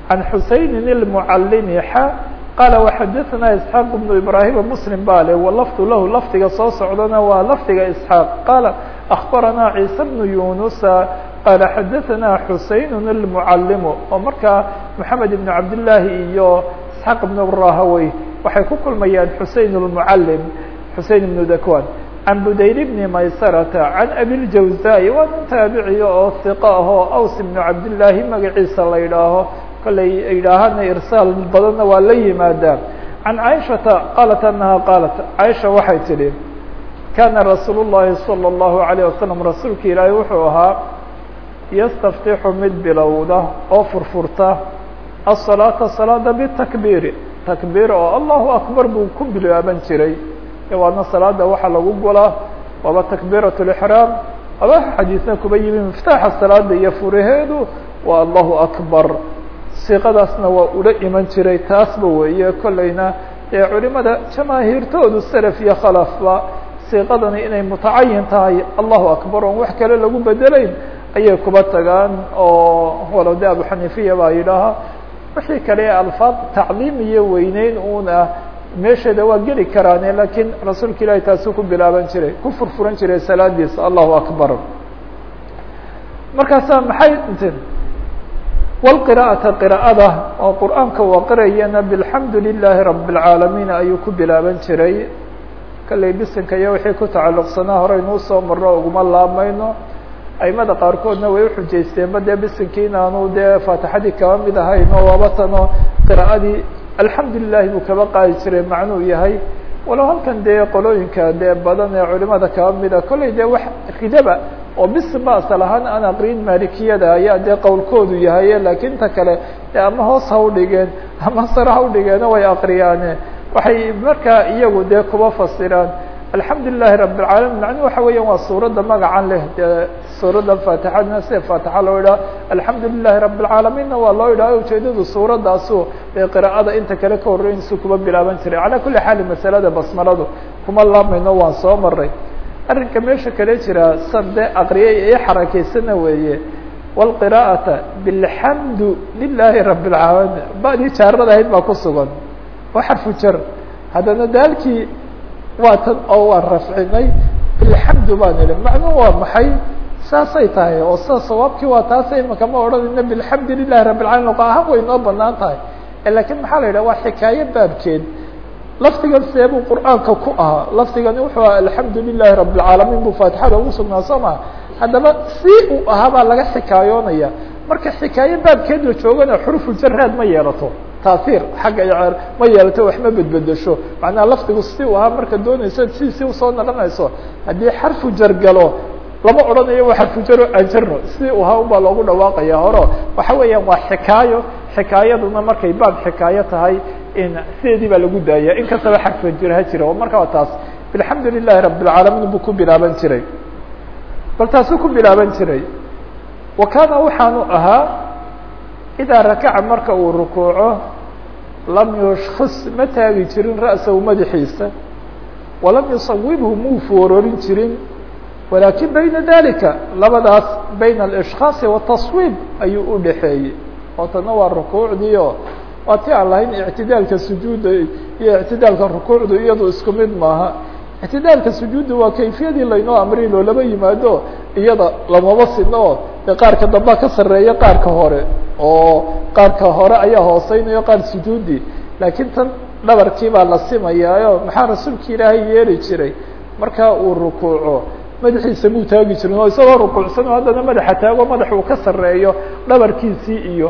can xusayni الmcalimi xa qaala وxadaثna isxaaq بn ibrahima mslim ba le walafdu lahu lafdiga soo socdana waa lafdiga isxaaq qaala أخbarana ciise bnu yunusa qaala xadaثna xuseyn الmcalimu oo markaa mحamed ibn cabdالlahi iyo isxaaq ibn rahawey waxay ku kulmayaan xusein الmعalim xusein ibnu dakwan can budayr bni maysarata can abiljawzaa'i waa nin taabiciya oo hiqa ahoo aws ibnu cabdillaahi magaciisa la yidhaaho kollay yidhaahana irsaal badanna waa la yimaadaa can caaishata qaalat anaha qaalat caaisha waxay tidhi kana rasuul الlahi salى الlahu عalيه wasalam rasuulka ilaahay wuxuu ahaa yastaftixu mid bilowda oo furfurta aلsalaata salaada bitakbiiri takbiir oo allahu akbar buu ku bilaaban jiray waadna salaada waxaa lagu golaa waaba takbiiraة اlإxraam aba xadiisna kuba yimi miftaaxa salaada iyo furaheedu waa allahu akbar siiqadaasna waa ula iman jiray taasba weeye kolleyna ee culimada jamaahiirtoodu selaf iyo khalafba siiqadani inay mutacayin tahay allahu akbar oon wax kale lagu bedelayn ayay kuba tagaan oo walow de abu xanifiya baa yidhaaha wixii kale alfaad tacliim iyo weyneyn uuna meesheeda waa geli karaane lakiin rasuulka ilahi taasuu ku bilaaban jiray ku furfuran jiray salaadiisa allahu akbar. Markaasaa maxay intin wlqira'ata qira'ada oo qur'aanka waqirayana bilxamdu lilahi rabi اlcaalamiin ayuu ku bilaaban jiray. Kalley bisinka iyo wixii ku tacalluqsanaa horeynuu soo marno uguma laamayno. Aimada qaarkoodna way uxujaysteenba dee bisinkii inaanu dee faatixadii kaba mid ahayn oo wabatano qira'adii alxamdu buu kaba qaadi jiray macnuu yahay. Walow halkan dee qolooyinka dee badan ee culimada kaba mida kolley dee wax ridaba oo bisin ba asal ahaan aan aqriin maalikiyada ayaa dee qowlkoodu yahay lakiin inta kale dee ama hoos ha udhigeen ama sare ha udhigeeno way aqriyaane waxay markaa iyagu dee kuba fasiraan. Alxamdu lilahi rabi اlcaalamiin macnuu waxa weeyaan waa suuradda magacan leh dee suuradda faatixadna sida faatixa loo yidhaha alxamdu lilahi waa loo yidhaha ujeedadu suuradaasu ee qira'ada inta kale ka horreynaysu kuba bilaaban jiray. Calaa kuli xaali masalada basmaladu kuma laamayno waan soo maray arrinka meesha kale jira san dee aqriyay ee xarakeysana weeye wاlqira'ata bilxamdu lilahi rabi اlcaalamiin badii jaarada ahayd baa ku sugan oo xarfu jar haddana daalkii waa tan oo waan rafcinay bilxamdu baan idhi macnuu waa maxay saasay tahay oo sida sawaabkii waa taasa imaka ma odhanayna bilxamdu lilahi rabi اlcalamin luqa ahaan way noo banaan tahay lakiin maxaa la yidhaha waa xikaayo baabkeed lafdigan see buu qur'aanka ku ahaa. Lafdigani wuxuu aha alxamdu lilahi rabi اlcaalamiin buu faatixada ugu sugnaa soo maha haddaba si uu ahaa baa laga xikaayoonaya. Marka xikaayo baabkeed la joogana xurufu jaraad ma yeelato. Tair xagga ma yeelato wax ma bedbedesho. Macnaha lafdigu si uu ahaa marka doonayso si si u soo naqanayso haddii xarfu jar galo lama odhanayo waa xarfu jaro ajarno si uu ahaa unbaa loogu dhawaaqaya horo. Waxa weeyaan waa xikaayo. Xikaayaduna markay baab xikaayo tahay sideedii baa lagu daaya. In kastaba xarfu jar ha jira marka waa taas. Alxamdu lilahi rabi اlcaalamiin buu ku bilaaban jiray. Bal taasuu ku bilaaban jiray. Wa kaana waxaanu ahaa idaa rakaca marka uu rukuuco lam yushkis ma taagi jirin ra'sahu madaxiisa. Walam yusawibhu muu foororin jirin. Walaakin bayna dalika labadaas bayna alishkhaasi wataswiib ayuu u dhexeeyey. Oo tana waa rukuucdiio waa ti aan lahayn ictidaalka sujuudda iyo ictidaalka rukuucdu iyadu isku mid maaha. Ictidaalka sujuudda waa kayfiyadii laynoo amri loolaba yimaado iyada lamaba sidno oo de qaarka dambaa ka sarreeya qaarka hore oo qaarka hore ayaa hooseynayo qaar sujuudi laakiin tan dhabarkii baa la simayaayo maxaa rasuulka ilaahay yeeli jiray? Markaa uu rukuuco madaxiisa muu taagi jirin oo isagoo rukuucsan oo haddana madaxa taago madax uu ka sarreeyo dhabarkiisii iyo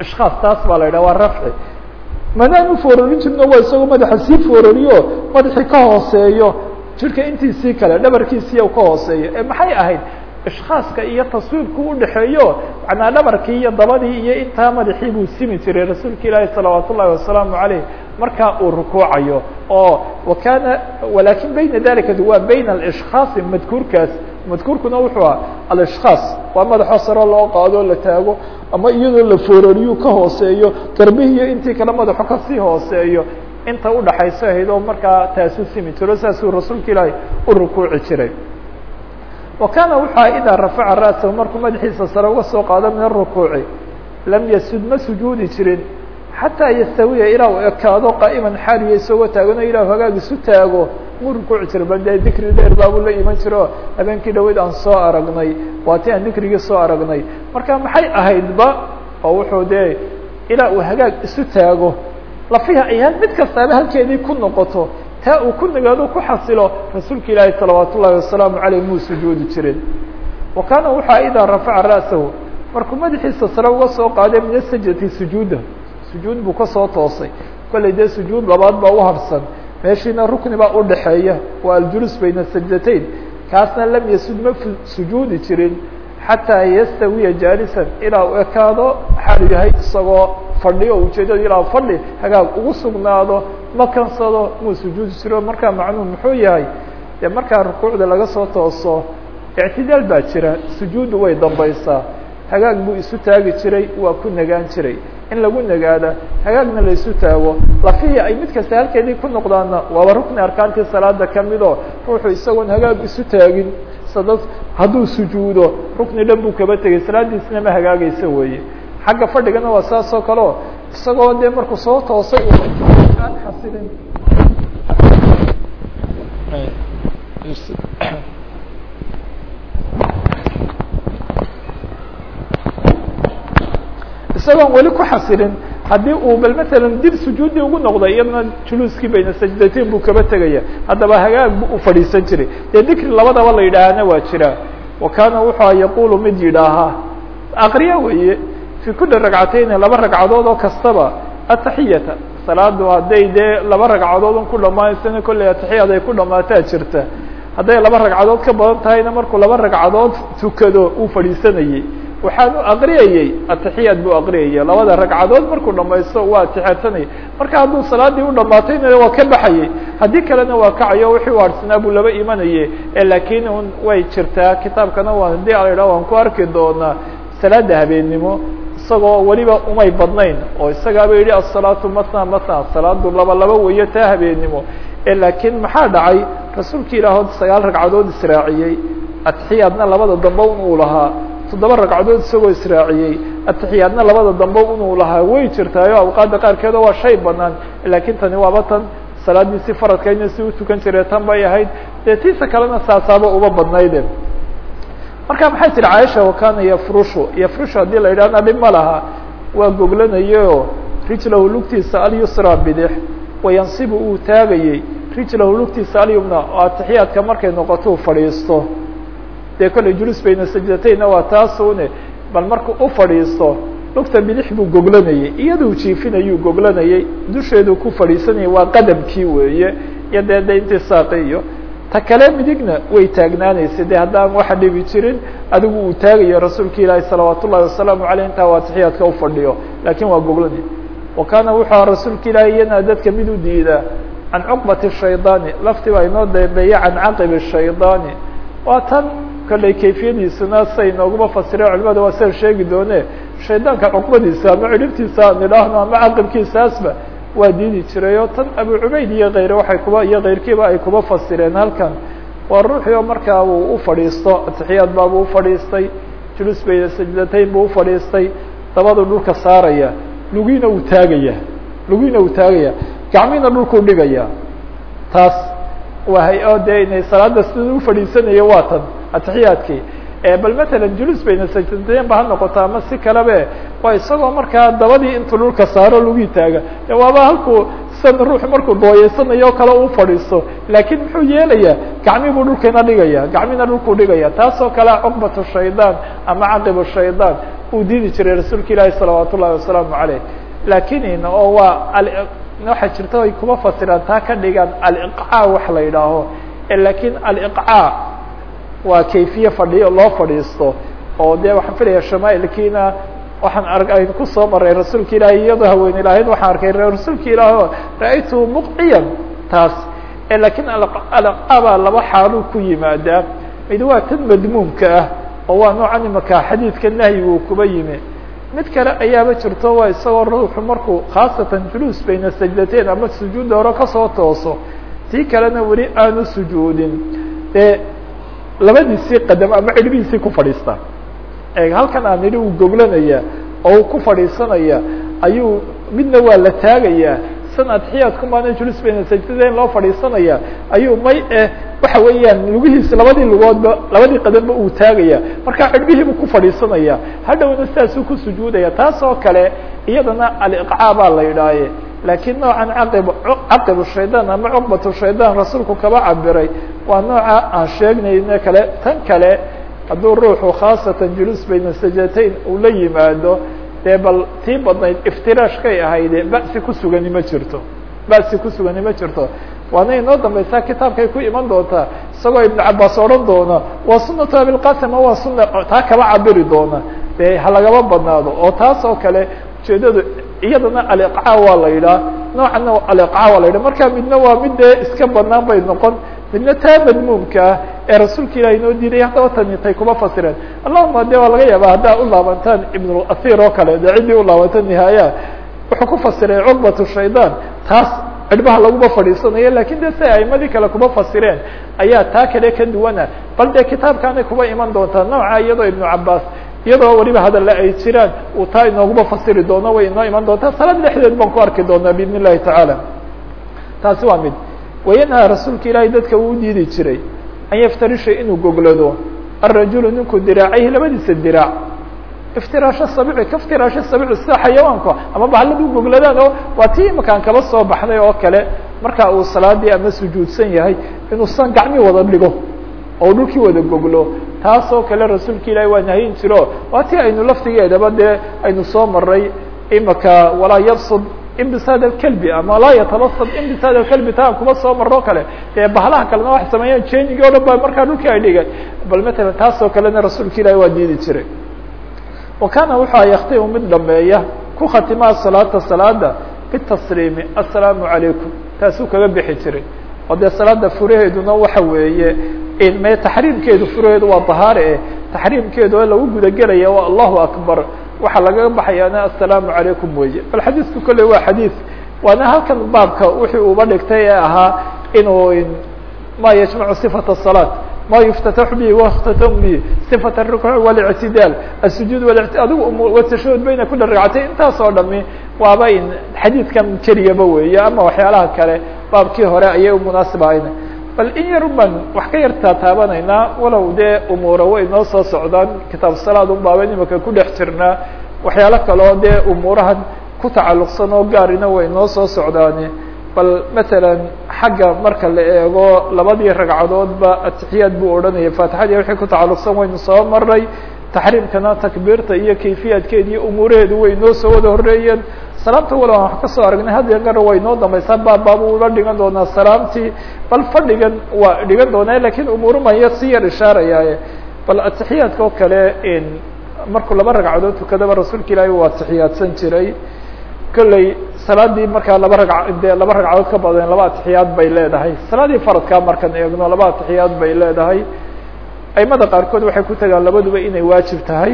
ishkaas taas baa la yidhaha waa rafci manaan u foororin jirno waa isagoo madaxa sii foororiyo madaxii ka hooseeyo jirka intiisii kale dhabarkiisiiya ka hooseeyo ee maxay ahayd ishkaaska iyo taswiibku udhexeeyo macnaa dhabarkii iyo dabadii iyo intaa madaxii buu simi jiray rasuulka ilaahi salawaat wasalaamu caleyh markaa uu rukuucayo oo wakana walakin bayna dalika waa bayna alishkhaasi madkuurkaas madkuurkuna wuxuu ah alishkhaas waa madaxoo saro loo qaado la taago ama iyadoo la foororiyu ka hooseeyo garbihii iyo intii kale madaxo ka sii hooseeyo. Inta udhaxayso ahayd oo markaa taasu simi jiro saasuu rasuulka ilaahay u rukuuci jiray. Wa kaana wuxua idaa rafaca ra'sahu markuu madaxiisa sare uga soo qaado min arukuuci lam yasud ma sujuudi jirin. Xataa yastawiya ilaa u ekaado qaa'iman xaaliya isagoo taagano ilah hagaag isu taago mu rukuuci jira bal dee dikri dheer baabuu la iman jiro. Habeenkii dhaweyd aan soo aragnay. Waa ti aan dikrigii soo aragnay. Marka maxay ahaydba? Oo wuxuu dee ilaa uu hagaag isu taago. Lafiha ayaan mid kastaaba halkeedii ku noqoto. Taa uu ku nagaado ku xasilo rasuulka ilaahi salawaat ullahi wasalaamu caleyh muu sujuudi jirin. Wa kaana wuxua idaa rafaca ra'sahu. Markuu madaxiisa sare uga soo qaaday min asajati sujuuda. Sujuud buu ka soo toosay. Kollay dee sujuud labaad baa u harsan meeshiina rukni baa udhaxeeya waa aljulus bayna sajdatayn kaasna lam yasud ma sujuudi jirin xataa yastawiya jaalisan ilaa u ekaado xaal yahay isagoo fadhiyo ujeedada ilaa fadhi hagaag ugu sugnaado ma kansado muu sujuudi jiro markaa macnuhu muxuu yahay? Dee markaa rukuucda laga soo tooso ictidaal baa jira sujuuddu way dambaysaa hagaag buu isu taagi jiray waa ku nagaan jiray. In lagu nagaada hagaagna la isu taago. Lafihii ay mid kasta halkeedii ku noqdaanna waaba rukni arkaantii salaada kamidoo ruuxu isagoon hagaag isu taagin. Sadad hadduu sujuudo rukni dhan buu kaba tegay salaadiisna ma hagaagaysa weeye. Xagga fadhigana waa saas oo kaleo isagoo dee markuu soo toosay aan xasilin isagoon weli ku xasilin haddii uu bal matalan dib sujuuddii ugu noqday iyadana juluuskii bayna sajdateyn buu kaba tegaya. Haddaba hagaag bu u fadhiisan jiray. Dee dikri labadaba la yidhaahana waa jiraa wa kaana wuxua yaqulu mid yidhaahaa. Aqriya weeye fii kuli ragcatayni laba ragcadood oo kastaba ataxiyata salaadu hadday dee laba ragcadood un ku dhamaanaysana kolley ataxiyaad ay ku dhamaataa jirta. Hadday laba ragcadood ka badan tahayna markuu laba ragcadood tukado uu fadhiisanayey waxaan u aqriyayey atixiyaad buu aqriyayay labada ragcadood markuu dhamaysto waa atixyaadsanayay marka hadduu salaadii u dhamaatayna waa ka baxayey haddii kalena waa kacayo wixii u harsanaa buu laba imanaye laakiin un way jirtaa. Kitaabkana waa haddii ala idhaha waan ku arki doonaa salaada habeennimo isagoo weliba umay badnayn oo isagaaba yidhi asalaatu matna matna salaadu laba laba weeyo taa habeennimo laakiin maxaa dhacay? Rasuulki ilaahood sagaal ragcadood israaciyey. Atixiyaadna labada dambe un uu lahaa toddoba ragcadood isagoo israaciyey. Atixiyaadna labada dambe inuu lahaa way jirtaayo. Awqaadda qaarkeeda waa shay banaan laakiin tani waaba tan salaadiisi faradkayna si utukan jire tan bay ahayd. Dee tiisa kalena saasaaba uba badnayde marka maxay tihi caaisha wakana yafrushu. Yafrushu haddii la yidhahna dhib ma laha. Waa goglanayo rijlahu lugtiisa alyusra bidix. Wayansibu uu taagayey rijlahu lugtiisa alyumna. Oo atixiyaadka markay noqoto u fadhiisto dee kolley julus bayna sajdatayna waa taasune bal markuu u fadhiisto lugta bidix buu goglanayey iyaduu jiifinayuu goglanayey dusheedu ku fadhiisanayay waa qadamkii weeye iyo dee de intisaaqi iyo ta kale midigna way taagnaanaysay de haddaan waxa dhibi jirin adigu uu taagayo rasuulka ilaahi salawaat wasalaamu aleyh intaa waa atixiyaadka ufadhiyo laakiin waa goglanay wa kaana wuxuu rasuulka ilaahi iyana dadka mid u diidaa can cuqbati shaydaani lafti baa inoo dambeeya can caqibi shaydaani. Waa tan kolley kayfiyadiisuna say nooguma fasireen culimada waa sian sheegi doone. Shaydaanka cuqbadiisa ama ciribtiisa aan idhaahno ama caqibkiisaasba waa diidi jiray oo tan abu cubayd iyo keyre waxay kuba iyo keyrkiiba ay kuba fasireen halkan. Waa ruuxii oo markaa uu ufadhiisto atixiyaad baabuu ufadhiistay julus bayna sajdatayn buu ufadhiistay dabadu dhulka saaraya lugiina uu taagaya lugiina uu taagaya gacmiina dhulkuu dhigaya. Taas waa hay'o dee inay salaada sida ufadhiisanayo waa tan atixiyaadkii bal matalan julus bayna sajdatayn ba ha noqoto ama si kalebe. Waa isagoo markaa dabadii intuu dhulka saaro lugii taaga. Waaba halkuu san ruuxu markuu dooyeysanayo o kale u fadhiisto. Laakiin muxuu yeelayaa? Gacmi buu dhulkana dhigaya gacmina dhulkuu dhigaya taasoo kale cuqbatu shaydaan ama caqibu shaydaan uu diidi jiray rasuulka ilaahi salawaat ullahi wasalaamu aleyh laakiin oo waa waxaa jirta ay kuma fasiraan. Taa ka dhigaan aliqcaa wax la yidhaaho. Lakiin aliqcaa waa kayfiye fadhiyo loo fadhiisto. Oo de waxaan filaya shamaailkiina waxaan arg aynu ku soo maray rasuulka ilaahi iyadoo haween ilahayd waxaan arkay rasuulka ilaah ra'aytu muqciyan taas. Lakiin alaqabaa laba xaaluu ku yimaadaa mid waa tan madmuumka ah oo waa noocan imaka xadiidka nahyigu kuba yimi. Mid kale ayaaba jirto waa isagoo ruuxu markuu khaasatan juluus bayna sajdateen ama sujuudda hore ka soo tooso. Tii kalena weli aanu sujuudin. Dee labadiisii qadam ama cirbihiisii ku fadhiistaa e halkan aan idhi uu goglanaya oo uu ku fadhiisanaya ayuu midna waa la taagayaa san adxiyaadku maana julus bayna loo fadhiisanaya ayuu may eh waxa weeyaan lugihiisa labadii lugoodba labadii qadamba uu taagaya. Markaa cirbihiibu ku fadhiisanaya. Hadhowna sidaasuu ku sujuudaya. Taas oo kale iyadana aliqcaa baa la yidhaaye laakiin noocan caqib caqibu shaydaan ama cuqbatu shaydaan rasuulku kaba cabiray waa nooca aan sheegnayne kale tan kale hadduu ruuxu khaasatan julus bayna sajdateyn uu la yimaado dee bal tii badnayd iftiraashkay ahayde ba'si ku sugani ma jirto ba'si ku sugani ma jirto. Waana inoo dambaysaa kitaabkay ku iman doontaa isagoo ibnu cabaas odhan doona waa sunatu abilqasima waa suna taa kaba cabiri doona. Dee ha badnaado oo taas oo kale ujeedadu iyadana aliqcaa waa la yidhaha noocana aliqcaa waa la yidhaha marka midna waa mid dee iska banaan bay noqon midna taa madmuumka ah ee rasuulka ilahi inoo diiday haddaba tani tay kuma fasireen. Allahuma de waa laga yaaba haddaa u laabantaan ibnulahir oo kale de ciddii u laabanta nihaaya wuxuu ku fasiray cuqbatu shaydaan taas cirbaha laguma fadhiisanayo laakiin de si aimadii kale kuma fasireen. Ayaa taa kale ka duwana bal dee kitaabkaanay kuba iman doontaa nooca iyadoo ibnu cabaas iyadoo weliba hadalle ay jiraan uu taa inooguma fasiri doono way inoo iman doontaa. Salaad dhexdeed baan ku arki doonaa biidn illahi tacaala taasi waa mid. Wayanhaa rasuulka ilaahay dadka uu diidi jiray an yaftarisha inuu goglado arajulu ninku diraacayhi labadiisa diraac. Iftiraasho sabici ka iftiraasho sabici sida xayawaanku ama bahaladu gogladaan oo waa tii imakaan kaba soo baxday oo kale marka uu salaadii ama sujuudsan yahay inuusan gacmi wada dhigo oo dhulkii wada goglo taas oo kale rasuulka ilaahi waa nahayin jiro. Waa tii aynu laftigeedaba dee aynu soo maray imaka walaa yabsud imbisaad alkelbi ama laa yatabasad imbisaad alkelbi taa kuma soo maroo kale. Dee bahalaha kalena waxay sameeyaan jenigi o dhan ba markaa dhulkii ay dhigay bal matalan taas oo kalena rasuulka ilaahi waa diidi jiray wa kaana wuxua yaktimu mid dhameeya ku khatimaa salaata salaada bitasliimi assalaamu calaykum taasuu kaga bixi jiray oo dee salaada furaheeduna waxa weeye me taxriimkeedu furaheedu waa dahaare eh taxriimkeedu oo lagu gudagelaya waa allahu akbar waxaa lagaga baxayaana assalaamu calaykum weeye bal xadiidku kolley waa xadiid waana halkan baabka wixii uba dhigtay ee ahaa inuu ma yajmacu صifat الصalaaة ma yuftataxu bihi waاkhtatamu bihi صifat الrukوع والاctidaal الsujuud adigu watashahud bayna kula ragcatayn intaas oo dhami waaba in xadiidkan keliyaba weeye ama waxyaalaha kale baabkii hore ayay umunaasib ahayna bal in yar baan wax ka yartaa taabanaynaa walow dee umuura way noo soo socdaan kitaab salaad un baaba ku dhex jirnaa waxyaalo kaleo dee umuurahan ku tacalluqsan oo gaarina way noo soo socdaani. Bal matalan xagga marka la eego labadii ragcadoodba atixiyaad buu odhanaya faatixadii wixii ku tacalluqsan waynu soo maray taxriimkana takbiirta iyo kayfiyaadkeed iyo umuuraheedu way noo soo wada horeeyeen salaamta walow aan wax ka soo aragnay had yar way noo dambaysaa baabbaabuu ula dhigan doonaa salaamtii bal fadhigan waa dhigan doonaa lakiin umuurumaya si yar ishaarayaaye. Bal atixiyaadka oo kale markuu laba ragcadood tukadaba rasuulka ilaahi waa atixiyaadsan jiray. Kolley salaadii markaa laba ragca dee laba ragcadood ka badan laba atixiyaad bay leedahay. Salaadii faradkaa markaan eegno laba atixiyaad bay leedahay. Aimada qaarkood waxay ku tagaan labaduba inay waajib tahay.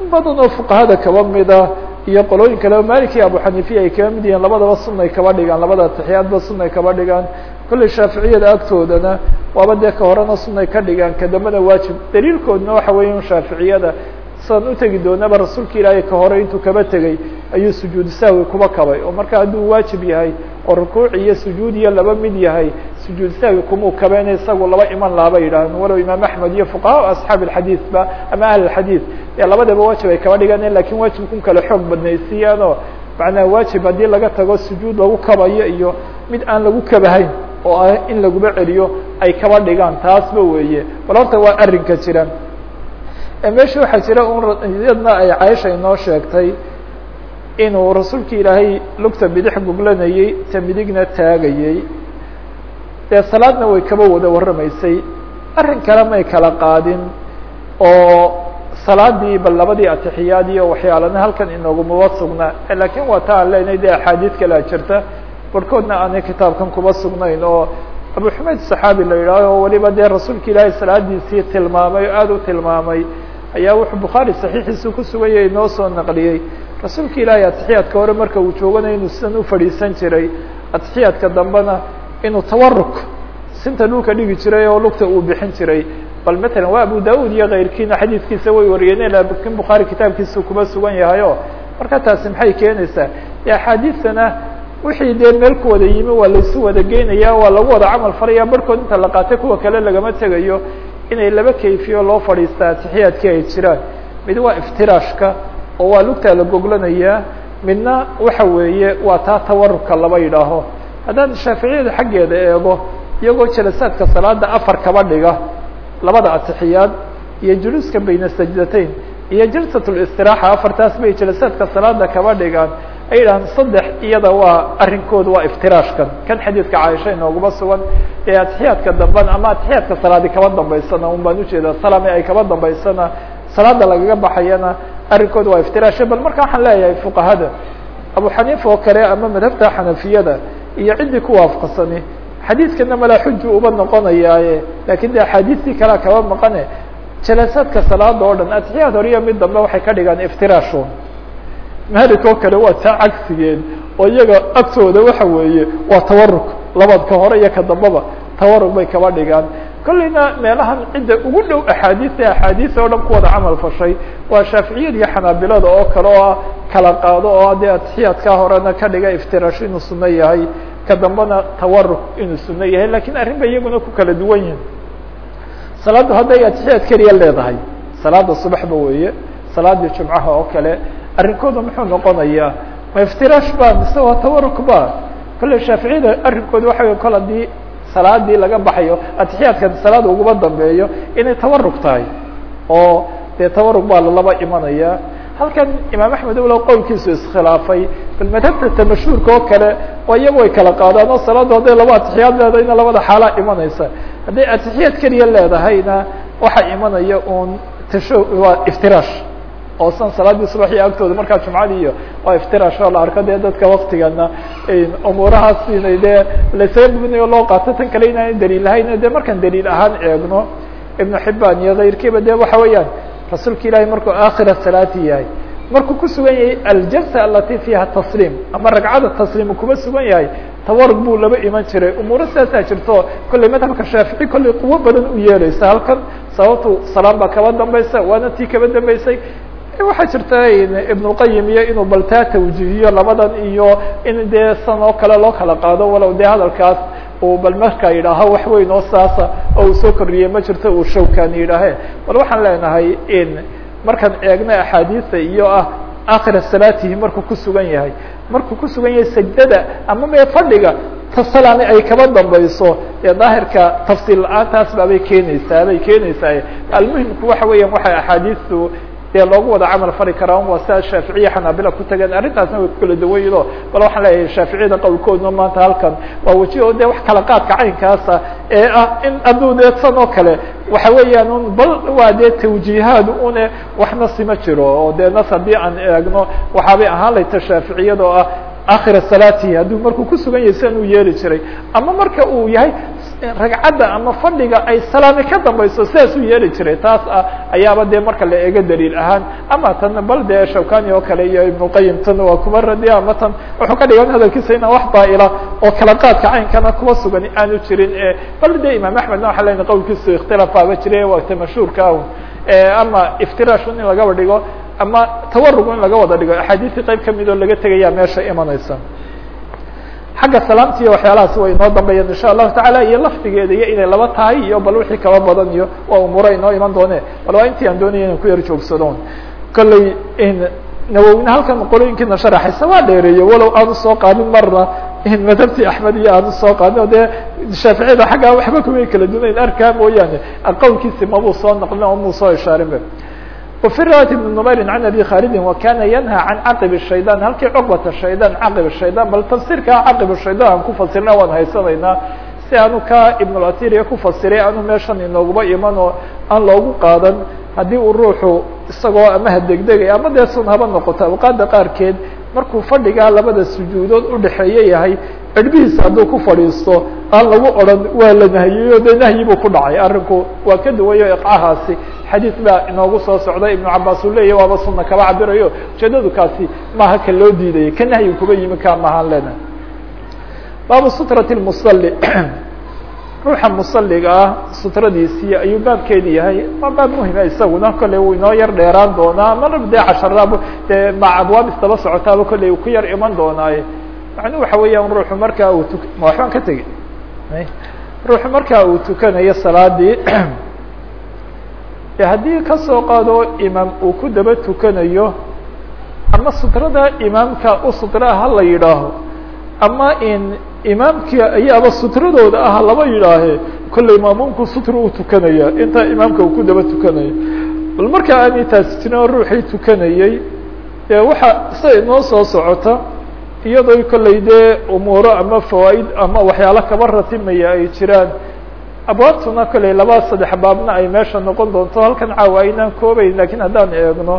In badan oo fuqahada kaba mida iyo qolooyin kaleba maliki abu xanifiya ay kaba mid yihiin labadaba sunay kaba dhigaan labada atixiyaadba sunay kaba dhigaan. Kolley shaaficiyada agtoodana waaba dee ka horena sunay ka dhigaan ka dambena waajib. Daliilkoodna waxa weeya shaaficiyada sidaan utegi doonaba rasuulka ilaahay ka hore intuu kaba tegey ayuu sujuud sahwi kuba kabay. Oo marka hadduu waajib yahay oo rukuuc iyo sujuud iyo laba mid yahay sujuud sahwi kumuu kabeyna isagu laba iman laaba yidhaahn walow imaam axmed iyo fuqaha asxaab alxadiid ba ama ahl alxadiid labadaba waajib ay kaba dhiganeen laakiin waajibkun kale xoog badnaysiiyaan oo macnaha waajib haddii laga tago sujuud lagu kabayo iyo mid aan lagu kabahayn oo ah in laguba celiyo ay kaba dhigaan taasba weeye. Bal horta waa arrinka jira meesha waxaa jira un ay caaisha inoo sheegtay inuu rasuulka ilaahay lugta bidix goglanayey ta midigna taagayey dee salaadna way kaba wada warramaysay. Arrin kale may kala qaadin oo salaadii bal labadii atixiyaad iyo waxyaalana halkan inoogumaba sugnaa laakiin waa ta aan leenahay de axaadiid kalea jirta. Barhkoodna aanay kitaabkan kuba sugnayn oo abu xumayd saxaabi la yidhaaho oo waliba dee rasuulka ilaahay salaadiisii tilmaamay o aada u tilmaamay ayaa wuxuu bukhaari saxiixiisa ku suganyay inoo soo naqliyey. Rasuulka ilaahay atixiyaadka hore marka uu jooganayo inuu sidan ufadhiisan jiray atixiyaadka dambena inuu tawaruk sinta dhulka dhigi jiray oo lugta uu bixin jiray bal matalan waa abu da'ud iyo kayrkiina xadiidkiisa way wariyeen laakin bukhaari kitaabkiisa kuma sugan yahay o marka taasi maxay keenaysaa axaadiisana wixii dee meel ku wada yimi waa laisu wada geynaya waa lagu wada camal falaya barhkood inta la qaatay kuwa kale lagama tegayo inay laba kayfiyo loo fadhiistaa atixiyaadkii ay jiraan mid waa iftiraashka oo waa lugtaa la goglanayaa midna waxa weeye waa taa tawarubka laba yidhaaho haddaan shaaficiyada xaggeeda eego iyagoo jalasaadka salaada afar kaba dhiga labada atixiyaad iyo juluuska bayna sajdatayn iyo jalsat اlistiraaxa afartaas bay jalasaadka salaada kaba dhigaan. Ay yidhahaan saddex iyada waa arrinkooda waa iftiraashkan. Kan xadiidka caaisha inooguma sugan ee atixiyaadka dambena ama atixiyaadka salaadi kaba dambaysana un baan ujeeda salame ay kaba dambaysana salaada lagaga baxayana arrinkooda waa iftiraashe bal marka waxaan leeyahay fuqahada abu xaniifa oo kale ama madhabta xanafiyada iyo ciddii ku waafaqsani xadiidkana malaa xuju uba noqonayaaye laakiin de axaadiistii kalea kaba maqane. Jalasaadka salaada oo dhan atixiyaad hore iyo mid dambe waxay ka dhigaan iftiraashon malik oo kale waa taa cagsigeed oo iyaga agtooda waxa weeye waa tawaruk labadka hore iyo ka dambaba tawaruk bay kaba dhigaan. Kolleyna meelahan cidda ugu dhow axaadiista axaadiis oo dhan ku camal fashay waa shaaficiyada iyo xanaabilada oo kale oo kala qaado oo dee atixiyaadka horena ka dhiga iftiraasho inuu suno yahay ka dambena tawaruk inuu suno yahay laakiin arrin bay iyaguna ku kala duwan yihiin salaaddu hadday atixiyaad keliya leedahay salaada subaxba weeye salaadii jumcaha oo kale arrinkooda muxuu noqonayaa? Ma iftiraash ba mise waa tawaruk ba kolle shaaficiyada arrinkooda waxa wey kol haddii salaadii laga baxayo atixiyaadka salaada uguma dambeeyo inay tawaruk tahay. Oo dee tawaruk baa lalaba imanaya halkan imaam axmed owla qowlkiisu iskhilaafay bal madhabta mashhuurka oo kale waa iyagu ay kala qaadaan oo salaaddu hadday laba atixiyaad leedahayna labada xaalaa imanaysa. Hadday atixiyaad keliya leedahayna waxaa imanaya un tasho waa iftiraash oo san salaadii subaxiyo agtooda markaa jumcadii iyo waa iftiraash oo la arko dee dadka waktigana umuurahaas inay dee laysaga bugnayo loo qaato tan kale inaanay daliil lahayn de markaan daliil ahaan eegno ibnu xibaan iyo kayrkiiba de waxa weeyaan rasuulka ilaahay markuu aakhira salaati yahay markuu ku sugan yahay aljalsa alati fiiha tasliim ama ragcada tasliim kuma sugan yahay tawarug buu laba iman jiray umuuro sidaasaa jirto kolley madhabka shaafici kolley quwo badan u yeeleysa halkan sababtu salaam baa kaba dambaysa waana tii kaba dambeysay waxaa jirta ibnulqayim iyo inuu baltaa tawjihiyo labadan iyo in dee san oo kale loo kala qaado walow dee hadalkaas uu bal markaa yidhaaho wax weyn oo saasa oo uu soo kordhiyey ma jirto uu shawkani yidhaahe. Bal waxaan leenahay in markaan eegna axaadiisa iyo ah akhira salaatihi markuu ku sugan yahay markuu ku sugan yahay sajdada ama mee fadhiga tasalaani ay kaba dambayso. Ee daahirka tafsiil la'aantaas baabay keenaysaa bay keenaysaa. Almuhimku waxa weeyaan waxay axaadiistu dee loogu wada camal fari karaa waa sia shaaficiya xanaabila ku tageen arrintaasna way ku kala duwanyido bal waxaan leeyahay shaaficiyada qowlkoodna maanta halkan waa weji oo de wax kala qaadka caynkaasa ee ah in hadduu dee san oo kale waxa weeyaan un bal waa dee tawjiihaad une waxna sima jiro oo dee nas haddii aan eegno. Waxaabay ahaan layta shaaficiyada oo ah akhira salaatihi hadduu markuu ku sugan yahay sidan uu yeeli jiray ama marka uu yahay ragcadda ama fadhiga ay salaami ka dambayso sidaas u yeeli jiray taas ah ayaaba dee marka la eego daliil ahaan. Ama tan bal dee shawkani oo kale iyo ibnuqayim tan waa kuma radiya ama tan wuxuu ka dhigan hadalkiisa inaa wax daa'ila oo kala qaadka caynkana kuwa sugan aanu jirin bal de imaam axmedna waxa lena qowlkiisu ikhtilaafaaba jiray waata mashhuurka ama iftiraash in lagaba dhigo ama tawarug in laga wada dhigo axaadiistii qayb ka mid oo laga tegaya meesha imanaysa xagga salaamta iyo waxyaalahaas way inoo dambeeyeen insha allahu tacaala iyo lafdigeeda iyo inay laba tahay iyo bal wixii kaba badan iyo waa umuura inoo iman doone bal waa intii aan doonaya inan ku yar joogsadon kolley nawowina halkan qolooyinkiina sharaxaysa waa dheereeye walow aanu soo qaadin marna madhabtii axmed iyo aanu soo qaadin o dee shaaficiyada xaggaa waxba kumay kala dunayn arkaa mooyaane qowlkiisi mabuu soo naqlin oo muu soo ishaarinba وفي رواية بن نمير عن أبي khالد وكان ينهى عن cقب الشhayطان halkii cقبة الشhayطان cqب الشhayطان bal تفsيrka cqب الشhayطان aan ku fasirna waan haysanaynaa si aanu ka iبن اaثيرya ku fasiray aanu meeshan inooguba iman oo aan loogu qaadan haddii uu ruuxu isagoo ama hadegdegay ama dee sun haba noqoto awqaada qaarkeed markuu fadhigaa labada sujuudood udhexeeye yahay cirbihiisa hadduu ku fadhiisto aan lagu odran waa la nahyiyo dee nahyi buu ku dhacay. Arrinku waa ka duwayo iqcahaasi xadiid baa inoogu soo socday ibnu cabaas uu leeyahy waaba sunna kaba cabirayo ujeedadu kaasi maaha ka loo diidayay ka nahyi kuba yimi kaa mahaan lenahay baabu sutrati musali [clears throat] ruuxa musaliga ah sutradiisii ayuu baabkeedi yahay. Waa baab muhima isaguna kolley wuu inoo yar dheeraan doonaa. Mar dee casharaab dee ma abwaab istaba socotaaba kolley uu ku yar iman doonaaye. Macnuu waxa weeyaan ruuxu markaa uu tuk ma waxbaan ka tegi ruuxu markaa uu tukanayo salaadii. Haddii ka soo qaado imaam uu ku daba tukanayo ama sutrada imaamka u sutra ha la yidhaaho ama in imaamkii ayaaba sutradooda ah laba yidhaahe kolley maamuumku sutra uu tukanaya intaa imaamka uu ku daba tukanayo bal marka aanay taasi jirin ruuxii tukanayey dee waxa sida inoo soo socota iyadoo kolley dee umuuro ama fawaaid ama waxyaalo kaba ratimaya ay jiraan. Abwaabtuna kolley laba saddex baabna ay meesha noqon doonto halkan caawa aynaan koobeyn lakiin haddaan eegno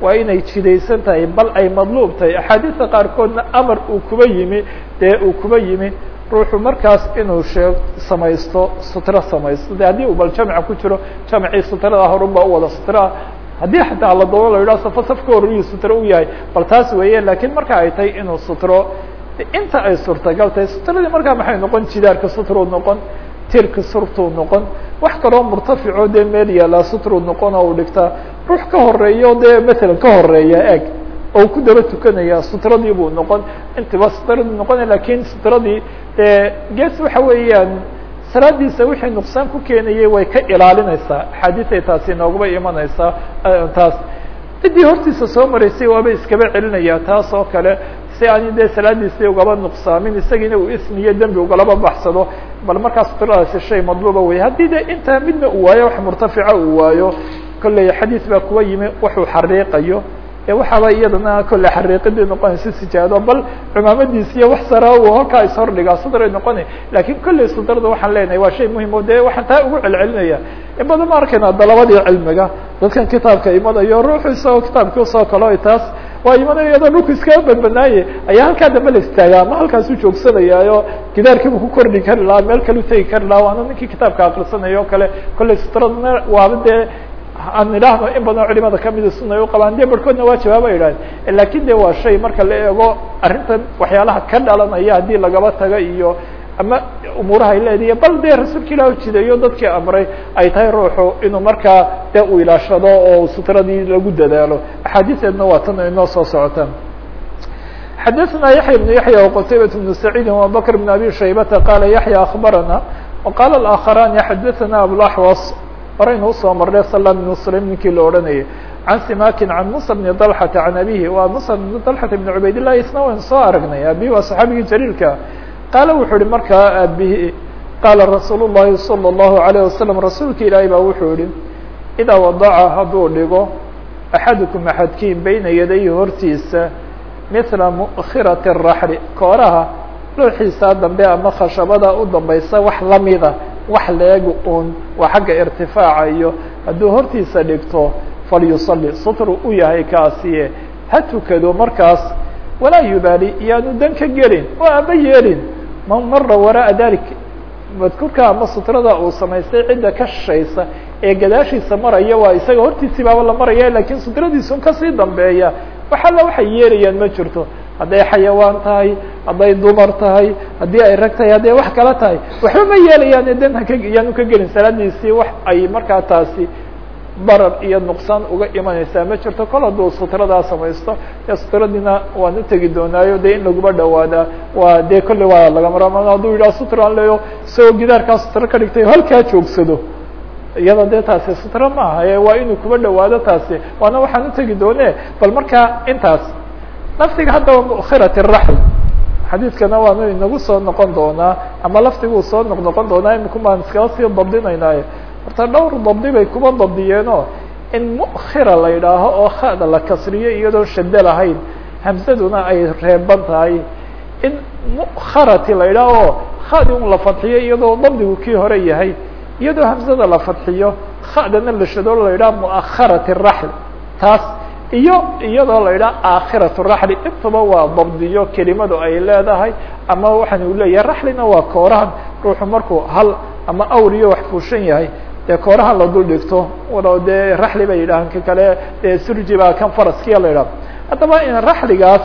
waa inay jidaysan tahay bal ay madluub tahay. Axaadiista qaarkoodna amar uu kuba yimi dee uu kuba yimi. Ruuxu markaas inuu shee samaysto sutro samaysto. De haddii uu bal jamca ku jiro jamcii sutrada horunba u wada sutroa haddii xataa la doono la yidhaho safo safka horiyuu sutro u yahay. Bal taas weeye lakiin marka ay tahay inuu sutro inta ay suurtagal tahay sutradii markaa maxay noqon? Jidaarka sutruu noqon tirka surtuu noqon wax kaloo murtafico dee meel yaalaa sutruu noqon oo u dhigtaa ruux ka horeeyo dee matalan ka horreeya eg oo ku daba tukanaya sutradii buu noqon intiba sutradii noqona laakiin sutradii dee gees waxa weeyaan salaadiisa wixii nuqsaan ku keenayay way ka ilaalinaysaa. Axaadiisay taasi nooguba imanaysaa taas. Ciddii hortiisa soo maraysay waaba iskaba celinaya taas oo kale si aan dee salaadiisii ugaba nuqsaamin isagiina uu ismiyo dembi ugalaba baxsado bal markaa sutradaasi shay madluuba wey haddii de intaa midna uu waayo wax murtafica uu waayo kolley xadiis baa kuwa yimi wuxuu xariiqayo. Ee waxaaba iyadana kolley xariiqidii noqonaysa sijaado bal cumaamadiis iyo wax sara uu halkaa ishordhigaa sudray noqonay. Lakin kolley sudrada waxaan leenahay waa shay muhiim o de waxaan taa ugu celcelinaya. In badan ma arkayna dalabadii cilmiga dadkan kitaabka imanayo ruuxu isagoo kitaabkii u soo kalo taas waa imanaya iyadoo dhulku iskaga badbanaaye ayaa halkaa dambe la istaagaa ama halkaasu joogsanayaayo gidaarkiibu ku kordhi kari lahaa meel kalu tegi kari lahaa waana ninkii kitaabka akrisanaya o kale kolley sutradana waaba dee aan idhaahno in badan culimada kamida sunay u qabaan. De barhkoodna waa jawaaba yidhahdeen laakiin de waa shay marka la eego arrintan waxyaalaha ka dhalanaya haddii lagaba taga iyo ama umuuraha ay leedahiy bal dee rasuulka ilah ujidayo dadkii amray ay tahay ruuxu inuu markaa dee u ilaashado oo sutradii lagu dadaalo axaadiiseedna waa tan inoo soo socotaan xadaثna yaحya بن yaحya وqtaybaة بن سacيidi وabakr بن abi shaybata qala yaحya aخbarana وqala الآkخarani xadaثna abوaxwas horaynu usoo marnay salam بn sulaym ninkii la odhanayay can simakin can musa bni dalxata can abihi waa musa bn dalxata bn cubayd لlahi isna waynu soo aragnay abihi waa saxaabigii jaliilka qaala wuxuu yihi markaa abihi qaala rasuul الlahi salى الlahu عalيه wasalam rasuulka ilaahi baa wuxuu yihi idaa wadaca hadduu dhigo axadukum axadkiin beyna yadayhi hortiisa mila mukhirati الraxli kooraha looxiisaa dambe ama khashabada u dambaysa wax lamida wax leeg un waa xagga irtifaaca iyo hadduu hortiisa dhigto falyusali sutru u yahay kaasiye ha tukado markaas walaa yubaali iyaanu dan ka gelin oo aba yeelin man mara wara'a dalik. Madkuurka ama sutrada uu samaystay cidda ka shishaysa ee gadaashiisa maraya waa isaga hortiisii baaba la maraya laakiin sutradiisun ka sii dambeeya. Wax alla waxay yeelayaan ma jirto. Hadday xayawaan tahay hadday dumar tahay haddii ay rag tahay hadday wax kala tahay waxba ma yeelayaan haka yaanu ka gelin salaadiisii wax ay markaa taasi barar iyo nuqsaan uga imanaysaa. Ma jirto kol hadduu sutradaa samaysto dee sutradiina waan utegi doonaayo de in laguba dhawaadaa waa dee kolley waa laga mara hadduu yidhaha sutraan leyo isagoo gidaarkaa sutro ka dhigtay halkaa joogsado. Iyada dee taasi sutro maaha ee waa inuu kuba dhawaado taasi. Waana waxaan utegi doone bal markaa intaas laftiga haddaba mukhirat raxl xadiidkana waanu inagu soo noqon doonaa ama laftiguu soo noq noqon doonaa imika baan sii dabdinaynaaye horta dhowr dabdi bay kuba dabdiyeenoo in mukhira la yidhaaho oo khada la kasriyo iyadoo shade lahayn hamsaduna ay reeban tahay. In mukharati la yidhaaho khadi un la fadxiyo iyadoo dabdigu kii hore yahay iyadoo hamsada la fadxiyo khadana la shado la yidhaha muakharati raxl taas iyo iyadoo la yidhaha aakhiratu raxli. Intuba waa dabdiyo kelimadu ay leedahay ama waxaan u leeyahay raxlina waa koorahan ruuxu markuu hal ama awriyo wax fuushan yahay dee koorahan la dul dhigto dee raxli bay yidhahaan ka kale surji baa kan faraskiya la yidhaha haddaba raxligaas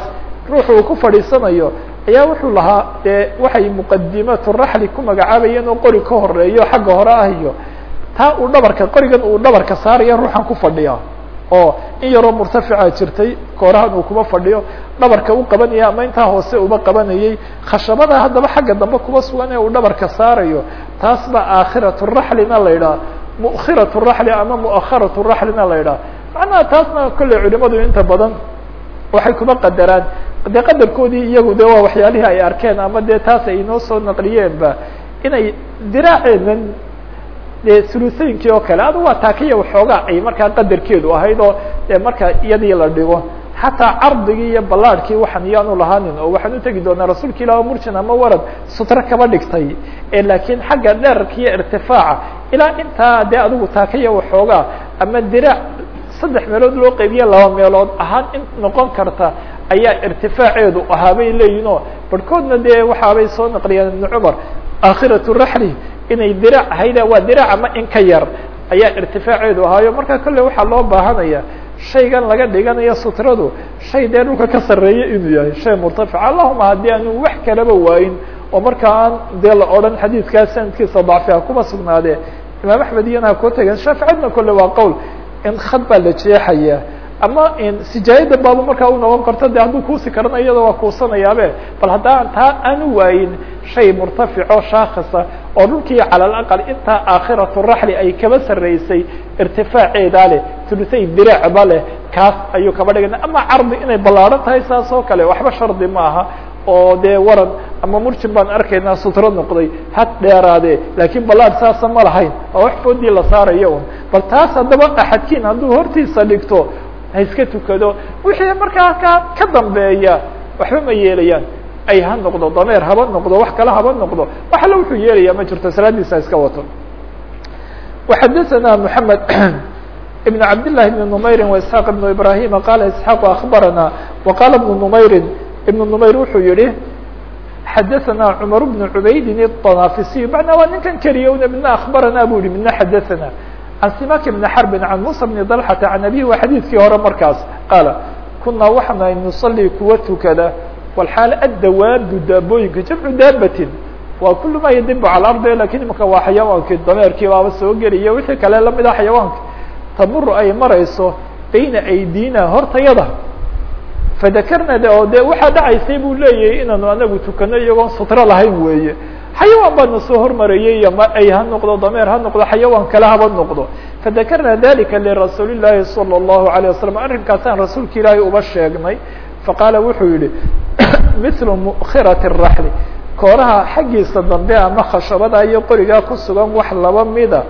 ruuxu uu ku fadhiisanayo ayaa wuxuu lahaa dee waxay muqadimatu raxli ku magacaabayeen oo qori ka horeeyo xagga hore ah iyo taa uu dhabarka qorigan uu dhabarka saaraya ruuxan ku fadhiya oo in yaroo murtafica jirtay koorahan uu kuma fadhiyo dhabarka u qabanaya ama intaa hoose uba qabanayay khashabada haddaba xagga dambe kuba sugan ee uu dhabarka saarayo. Taas baa aakhiratu raxlina la yidhaha mukhiratu raxli ama muakharatu raxlina la yidhaha. Macnaha taasna kolley culimadu inta badan waxay kuma qadaraan. Dee qadarkoodii iyagu de waa waxyaalihii ay arkeen ama dee taas ay inoo soo naqliyeenba inay diraaceedan dee suluseynkii oo kale. Adu waa taakiya waxoogaa ay markaa qadarkeedu ahayd oo dee marka iyadii la dhigo. Xataa cardigii iyo ballaadhkii waxaan iyaanu lahaanin oo waxaan utegi doonaa rasuulka ilah murjin ama warad sutro kaba dhigtay. Laakiin xagga dherarka iyo irtifaaca ilaa intaa dee adigu taakiya waxoogaa ama diraac saddex meelood loo qeybiye laba meelood ahaan in noqon karta ayaa irtifaaceedu ahaa bay leeyihiin oo barhkoodna dee waxaabay soo naqliyeen ibnu cumar aakhiratu raxli inay diraac ahayda waa diraac ama in ka yar ayaa irtifaaceedu ahaayo. Marka kolle waxaa loo baahanaya shaygan laga dhiganayo sutradu shay dee dhulka ka sarreeya inuu yahay shay murtafica allahuma haddii aanu wax kalaba waayin oo marka aan dee la odhan xadiidkaa sanadkiisa dacfiha kuma sugnaadee imaam axmed iyana ha koo tegen shaaficadna kolle waa qowl in khad baa la jeexaya ama sijaayada baaba markaa u noqon karto de hadduu kuusi karana iyada waa kuusanayaabe bal haddaan taa aanu waayin shay murtafico shaakisa oo dhulkii cala alaqal intaa aakhiratu raxli ay kaba sarreysay irtifaaceedaa leh tulusay diraacba leh kaas ayuu kaba dhigana ama cardi inay ballaaran tahay saas oo kale waxba shardi ma aha oo dee waran ama murjin baan arkaynaa sutro noqday had dheeraadee. Laakiin ballaad saasa ma lahayn oo wax foodii la saarayo un bal taas haddaba axadkiin hadduu hortiisa dhigto ha iska tukado wixii markaa ka ka dambeeya waxba ma yeelayaan ay ha noqdo dameer haba noqdo wax kale haba noqdo wax alle wuxuu yeelaya ma jirto salaadiisa iska wato وxadثna محamed بن cabd للh بن نmayri واسحاq بن ibrahيm qala isحاq aخbarana وqala بن نmayri iبن نmayr wuxuu yihi xadaثna cmar بن cubaydin الطنافisiy macnaa waa ninkan keliya una midna aخbarana bu yihi midna xadaثna عن simak بn xrbi an musa bn dalxata an abihi waa xadiidkii hore markaas qaala kunaa waxaan ahay nusalii kuwa tukada walxaal addawaadu daabooyinka jamcu daabatin waa kul ma yadibu cala ardi laakiin imika waa xayawaankii dameerkii soo geliya wixii kale la mid a ah xayawaanka. Tamuru ay marayso bayna aydina hortayada fadakarna de oo de waxaa dhacaysay buu leeyahay inaanu anagu tukano iyagoon sutro lahayn weeye xayawaan baana soo hormarayay ama ay ha noqdo dameer ha noqdo xayawaan kale haba noqdo fadakarna dalika lirasuuli llaahi salى الlahu عalيه wasalam arrinkaasaan rasuulka ilaahay uba sheegnay faqaala wuxuu yihi [clears throat] mithlu mukhirati الraxli kooraha xaggiisa dambe ama khashabada iyo qorigaa ku sugan wax laba mida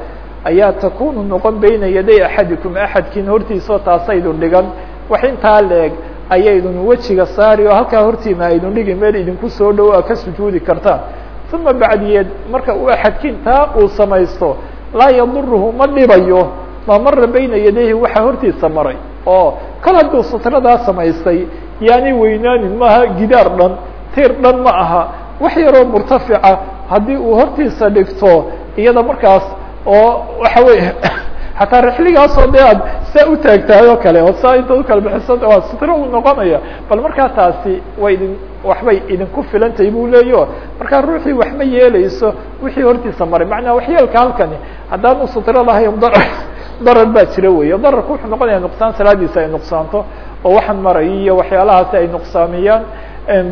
ayaa takunu noqon bayna yaday axadikum axadkiin hortiisao taasaydun dhigan wax intaa leeg ayaydun wejiga saari oo halkaa hortiina aydun dhigi meel idinku soo dhow a ka sujuudi kartaan uma bacdiyeed marka uu axadkiin taa uu samaysto laa yaduruhu ma dhibayo ma mara bayna yadayhi waxaa hortiisa maray oo kal hadduu sutradaa samaystay yaani weynaanin maaha gidaar dhan tiir dhan ma aha wax yaroo murtafica haddii uu hortiisa dhigto iyada markaas oo waxa weeye xataa rixligaasoo dee aad saa u taagtahay oo kale oo saa intaad u kala bixiso waa sutro uu noqonaya bal markaa taasi way idin waxbay idinku filantahay buu leeyo. Markaa ruuxii wax ma yeeleyso wixii hortiisa maray. Macnaa waxyeelka halkani haddaanu sutro lahayn darar baa jira weeye dararku wuxuu noqonaya nuqsaan salaadiisa ay nuqsaanto oo waxaan maray iyo waxyaalahaasi ay nuqsaamiyaan.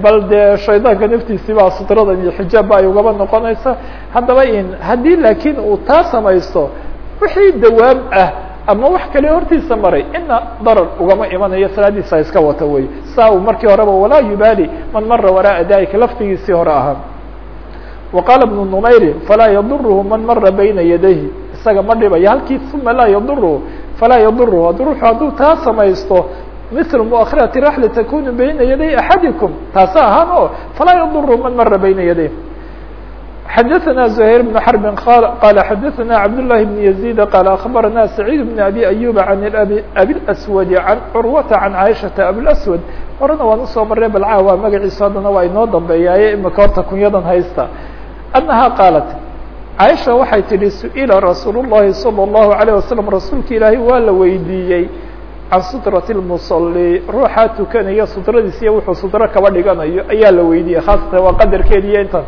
Bal dee shaydaanka naftiisii baa sutradan iyo xijaabba ay ugaba noqonaysa. Haddaba in haddii laakiin uu taa samaysto wixii dawaab ah ama wax kale hortiisa maray ina darar ugama imanayo salaadiisa iska wata wey saa uu markii horeba walaa yubaali man mara waraaa dalika laftigiisii hore ahaa. Qaala bnu numayri falaa yaduruhu man mara bayna yadayhi. Isaga ma dhibayo halkii uma laa yaduruhu falaa yaduruhu ad ruuxu hadduu taa samaysto mil muakhirati raxli takunu bayna yaday axadikum. Taasa ahaan o falaa yaduruhu man mara bayna yaday xadaثna زhayr بن xرb qala xadaثna cabdاللahi بن يزيد qال أخbarna سعيid بن أbي أyوب عن أbي الأswد عن curwata عan caiشhaةa abوالأswad horena waan usoo maray balca waa magaciisa haddana waa inoo dambeeyaaye imika horta kunyadan haysta أنaha qaalat caiشha waxay tihi su-ila rasuul الlahi salى الlahu عalيه wasalam rasuulka ilaahay waa la weydiiyey can sutraة الmuصلي ruuxaa tukanaya sutradiisiiyo wuxuu sutro kaba dhiganayo ayaa la weydiiyey khaasatan waa qadarkeedi iyo intan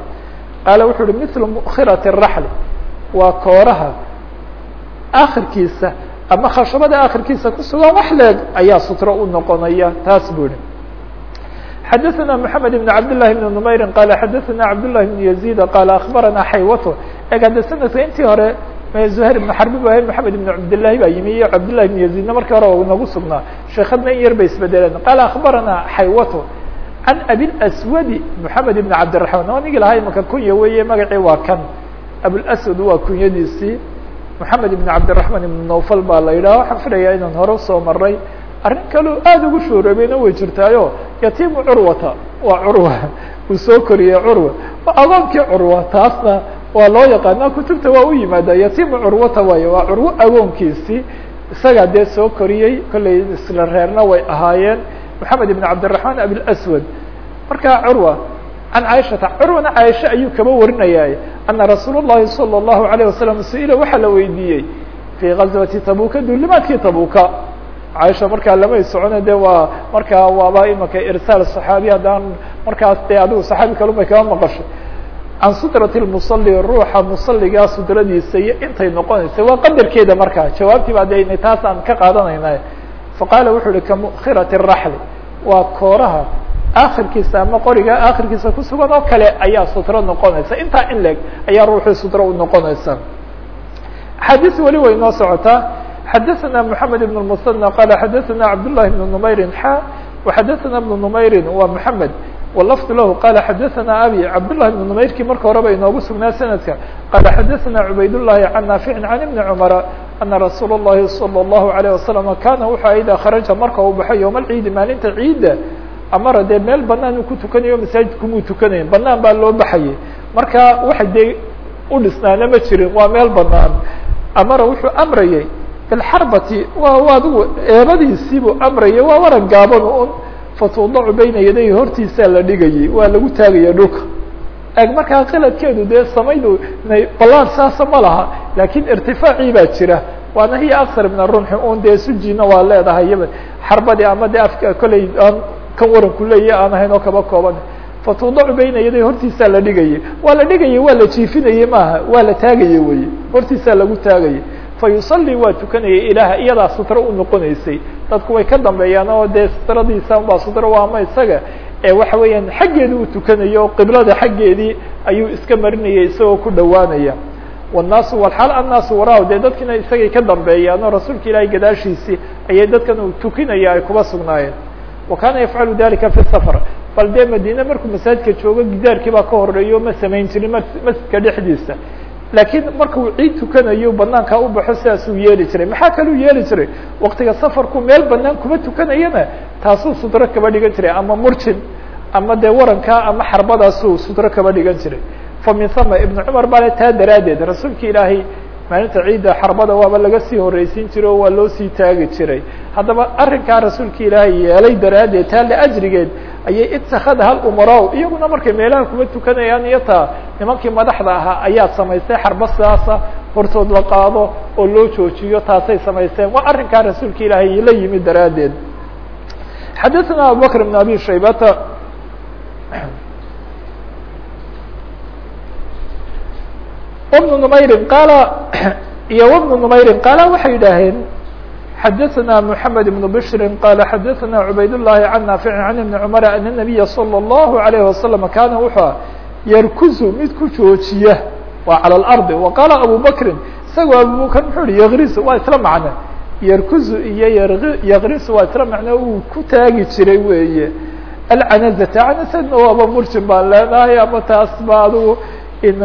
qaala wuxuu uhi mثl mkhiraة الraxl waa kooraha akhirkiisa ama khashabada akhirkiisa kusugan wax leeg ayaa sutro u noqonaya taas buu ihi xadaثna mحamed بn cabd لlahi بn نmayri qala xadaثna cabd لlahi بn يزيد qala aخbarana xaywato eg hadda sanadka intii hore زhayr بn xarbi ba mحamed بn cabdالlahi baa yimi iyo cabdالlahi بn يزيدna markii hore nagu sugnaa sheekadna in yar bay isbedeleen qala aخbarana xaywato an abiaswadi moxamed ibn cabdiraxmaan oo nigi lahaa imaka kunya weeye magacii waa kan. Abulswad waa kunyadiisii moxamed ibn cabdiraxmaan ibn nawfal baa la yidhaha waxaan filayaa inaan hore soo maray arrin kaleo aada ugu shooroobeyna way jirtaayo. Yatiimu curwata waa curwa. Uu soo koriyey curwa. Agoonkii curwa taasna waa loo yaqaana kutubta waa u yimaada yatiimu curwata waaye waa curwo agoonkiisii isagaa dee soo koriyey kollay isla reerna way ahaayeen. mحamed ibn cabdiلرaحman abiاlأswad marka curwa can caiشhata curwana caaisha ayuu kaba warinaya ana rasuul الlahi salى الlahu عalيه wasalam su-ila waxaa la weydiiyey fii gazwati tabuka duulimaadkii tabuka caaisha markaa lamay socone de waa markaa waaba imaka irsaal صaxaabi haddaan markaas de adigu saxaabi kalumay kaba maqashay can sudraة الmuصali ruuxa musaligaa sudradiisa iyo intay noqonaysa waa qadarkeeda markaa jawaabtii ba de taas aan ka qaadanayna faqaala wuxuu uhi kamukhirat الraxli waa kooraha akhirkiisa ama qoriga akhirkiisa kusugan oo kale ayaa sutro noqonaysa intaa in leg ayaa ruuxii sutro u noqonaysa axaadiis weli way noo socotaa xadaثna mحamed بن المثنى qala xadaثna cabdالlahi بن نmayri xa وxadaثna بن نmayri wa mحamed wlfd lahu qala xadaثna abi cabdالlahi بن نmayrkii marka horeba inoogu sugnaa sanadka qala xadaثna cubayd الlahi can naafici can ibni cmra ana rasuul الlahi salى الlahu عalيه wasalam kana wuxuu ida kharaja marka uu baxo yowma اlciidi maalinta ciidda amara dee meel banaan uu ku tukanayo masaajidkumuu tukanayn banaan baa loo baxayay marka waxa dee u dhisnaana ma jirin waa meel banaan amara wuxuu amrayay bilxarbati waa adigu eebadiisiibuu amrayay waa waran gaaban un fatuudacu bayna yaday hortiisaa la dhigayay waa lagu taagaya dhulka eg markaa qaladkeedu dee samaydu balaan saasa ma laha laakiin irtifaacii baa jira. Waana hiya aksar min arumxi un dee sujina waa leedahay yaba xarbadii ama de afka kolley aan kan waranku leeya aan ahayn oo kaba kooban. Fatuudacu bayna yaday hortiisaa la dhigayay. Waa la dhigayay waa la jiifinayay maaha waa la taagaya weye hortiisaa lagu taagayay. Fa yusalii waa tukanayay ilaah iyadaa sutro u noqonaysay. Dadku way ka dambeeyaan oo dee sutradiisa unbaa sutro waa ama isaga waxa weeyaan xaggeedi uu tukanayo qiblada xaggeedii ayuu iska marinayay isagoo ku dhowaanaya. Wالnaasu wlxaal annaasu waraahu dee dadkina isagay ka dambeeyaan oo rasuulka ilaahay gadaashiisii ayay dadkan uu tukinaya ay kuba sugnaayeen. Wa kaana yafcalu dalika fi safar. Bal dee madiine markuu masaajidka joogo gidaarkii baa ka horeeyo ma samayn jirin masjidka dhexdiisa laakiin markuu ciid tukanayo banaankaa u baxo sidaasuu yeeli jiray. Maxaa kaluu yeeli jiray? Waktiga safarku meel banaan kuma tukanayana taasuu sudro kaba dhigan jiray. Ama murjin ama dee warankaa ama xarbadaasuu sudro kaba dhigan jiray. Fa min hama ibnu cumar bale taa daraaddeed rasuulka ilaahay maalinta ciidda xarbada waaba laga sii horreysiin jiray oo waa loo sii taagi jiray haddaba arinkaa rasuulka ilaahay yeelay daraaddeed taa la ajrigeed ayay itakada hal umarow iyaguna markay meelaha kuma tukanayaan iyo taa nimankii madaxda ahaa ayaa samaystay xarba sidaasa hortood la qaado oo loo joojiyo taasay samaysteen. Waa arrinkaa rasuulka ilaahay la yimid daraaddeed. Xadaثna abubakr بn abi shaybata wbnu numayrin qaala iyo wbnu numayrin qaala waxay yidhaaheen xadaثna محamed بن bشri qala xadaثna عubayd الlahi عan naafic عan iبn cmr an النabiya slى الlahu عalيه wasaلم kana wuxua yarkuzu mid ku joojiya waa calى اlarضi وaqaala abu bakri isagoo abubakr muxuu hi ykrisu waa isla macne yarkuzu iyo ykrisu waa isla macne uu ku taagi jiray weeye alcanazata canazadna waaba murjin baan leenahay ama taas ba adigu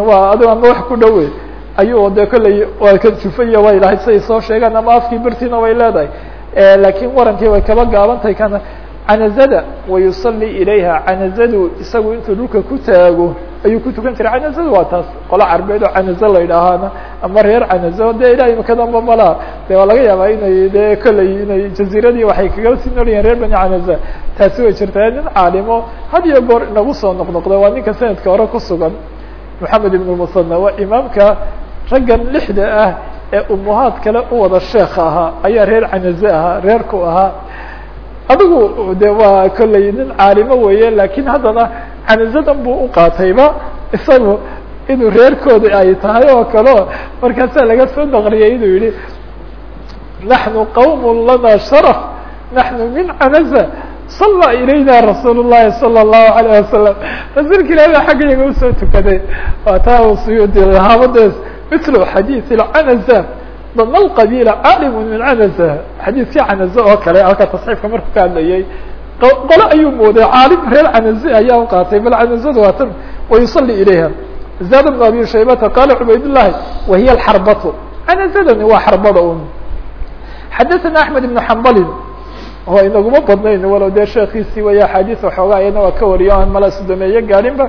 waa adigo ama wax ku dhowe ayuu de kolley waa ka jufaya way lahayd siday soo sheegaan ama afkii birtiina way leedahay. Laakiin warankii way kaba gaabantahay kana canazada wayusalli ilayha canazadu isagu intuu dhulka ku taago ayuu ku tukan jiray. Canazada waa taas qolo carbeed oo canazo la yidhaahaana ama reer canazo de ilahay makadamba malaa. De waa laga yaabaa inay de kolley inay jaziiradii waxay kaga sii noolyihin reer bani canaza. Taasi way jirtaa nin caalimo had iyo goor inagu soo noqnoqda waa ninka sanadka hore ku sugan moxamed ibn musana waa imaamka raggan lixda ah ee umuhaad kale u wada sheekh ahaa ayaa reer canaze ahaa reerku ahaa adigu de waa kolley nin caalimo weeye lakin haddana canazadan buu u qaatayba isagu inuu reerkooda ay tahay oo kaleo markaasaa laga soo naqliyay inuu yihi naxnu qawm lana sharaf naxnu min canaza sala ilayna rasuul الlahi salى الlahu عalيه wasalam rasuulka ilahi baa xagga yaga usoo tukaday waa taa u suyuudi lahaabades mil xadiiث اcanaza dam اqabiila calim min canaza xadiidkii canaze oo kale halka tasxiifka markuu ka hadlayay qole ayuu mooday caalim reer canaze ayaa u qaatay bal canazadu waa tan wayusali ilayha zaad bn abi shaybata qala cubayd الlahi wahiy اxarbatu canazadani waa xarbada un xadaثna aحmed ibn xambali oo inaguma badnayn walow dee sheekiisii way axaadiis waxoogaa iyana waa ka wariyo aan mala sudameeye gaadhinba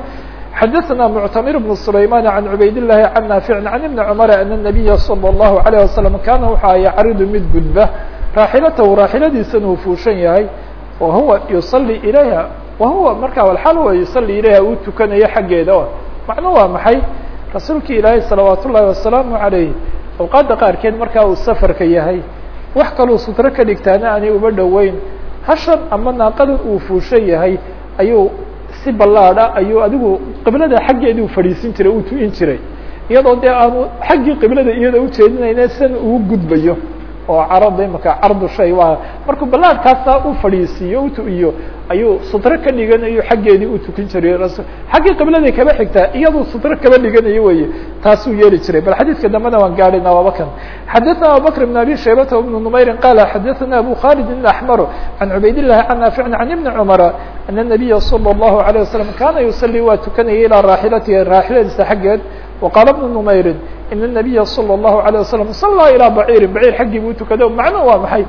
xadaثna mctamir bn sulayman can cubayd الlahi can naafici can ibni cmar an الnabiya salى الlahu عalيه wasalam kana waxa yacridu mid gudba raaxilatahu raaxiladiisana uu fuushan yahay wa huwa yusali ilayha wa huwa marka alxaal huwa yusali ilayha uu tukanayo xaggeeda o macno waa maxay rasuulki ilaahay salawaat ullahi wasalaamu عalayh awqaadda qaarkeed markaa uu safarka yahay wax kaluu sutro ka dhigtaana aanay uba dhoweyn hashan ama naaqadan uu fuushan yahay ayuu si ballaadha ayuu adigu qiblada xaggeedii u fadhiisin jiray uu tu'in jiray. Iyadoo dee aanu xaggii qiblada iyada ujeedinayna sidan ugu gudbayo oo carada imaka cardu shay waa markuu ballaadhkaasaa u fadhiisiiyo u tu'iyo ayuu sutro ka dhiganayo xaggeedii u tukin jiray rasul xaggii qibladii kaba xigtaa iyadoo sutro kaba dhiganayo weye taasuu yeeli jiray bal xadiidka dambena waan gaadhayna waaba kan xadaثna abubakr بn abi shaybata بn نmayri qala xadaثna abu khalid اأxmar can cubayd الlahi can naafici can ibni cmara an الnabiya salى الlahu عalيه wasalam kana yusalii waa tukanaya ilaa raaxilatihi raaxiladiisa xaggeed waqaala bnu نmayri in الnabiya salى الlahu عalيه wasalam salaa ilaa baciirin baciir xaggii buu tukado macnuhu waa maxay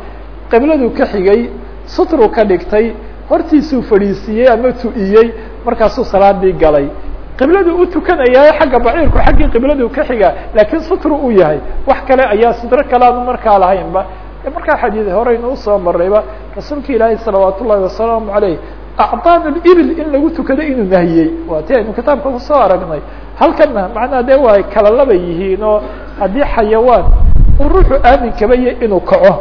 qibladuu ka xigay sutruu ka dhigtay hortiisuu fadhiisiiyey ama tu'iyey markaasuu salaadii galay qibladu u tukanaya xagga baciirku xaggii qibladu ka xiga laakiin sutru u yahay wax kale ayaa sutro kale aanu markaa lahaynba markaa xadiid horeynu usoo marayba rasuulka ilaahay salawaat ullahi wasalaamu عaleyh acطaan ibil in lagu tukado inuu nahiyey waa ti aynu kitaabka kusoo aragnay halkana macnaha dee waa kala laba yihiin oo haddii xayawaan uu ruuxu aamin yahy inuu kaco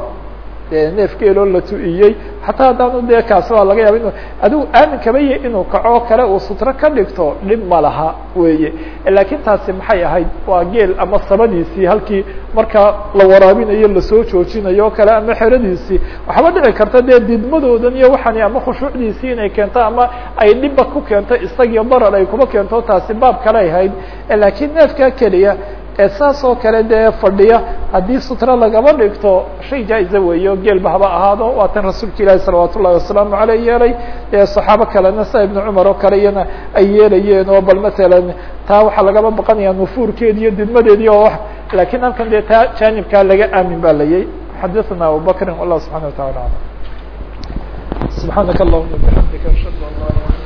de neef geeloo la tu'iyey. Xataa haddaanu dee kaasi waa laga yaaba adigu aamin kaba yahy inuu kaco kale uu sutro ka dhigto dhib ma laha weeye. Laakiin taasi maxay ahayd? Waa geel ama sabadiisii halkii markaa la waraabinayo la soo joojinayo o kale ama xeradiisii. Waxba dhici karta dee didmadoodan iyo waxaani ama khushuucdiisii inay keento ama ay dhibba ku keento isagii darar ay kuba keento taasi baab kale ahayd. Laakiin neefkaa keliya ee saas oo kale dee fadhiya haddii sutro lagaba dhigto shay jaa-iza weeyo geelba haba ahaado waa tan rasuulka ilaahi salawaat ullahi wasalaamu aleyh yeelay ee saxaabo kalena sida ibnu cumar oo kale iyana ay yeelayeen oo bal matalan taa waxaa lagaba baqanaya nufuurkeedi iyo didmadeedii oo lakiin halkan dee taa jaanibkaa laga aamin ba layay. Xadaثna abubakrin wallah subxana wa taala subxaanaka allahuma bixamdika ashhadu an la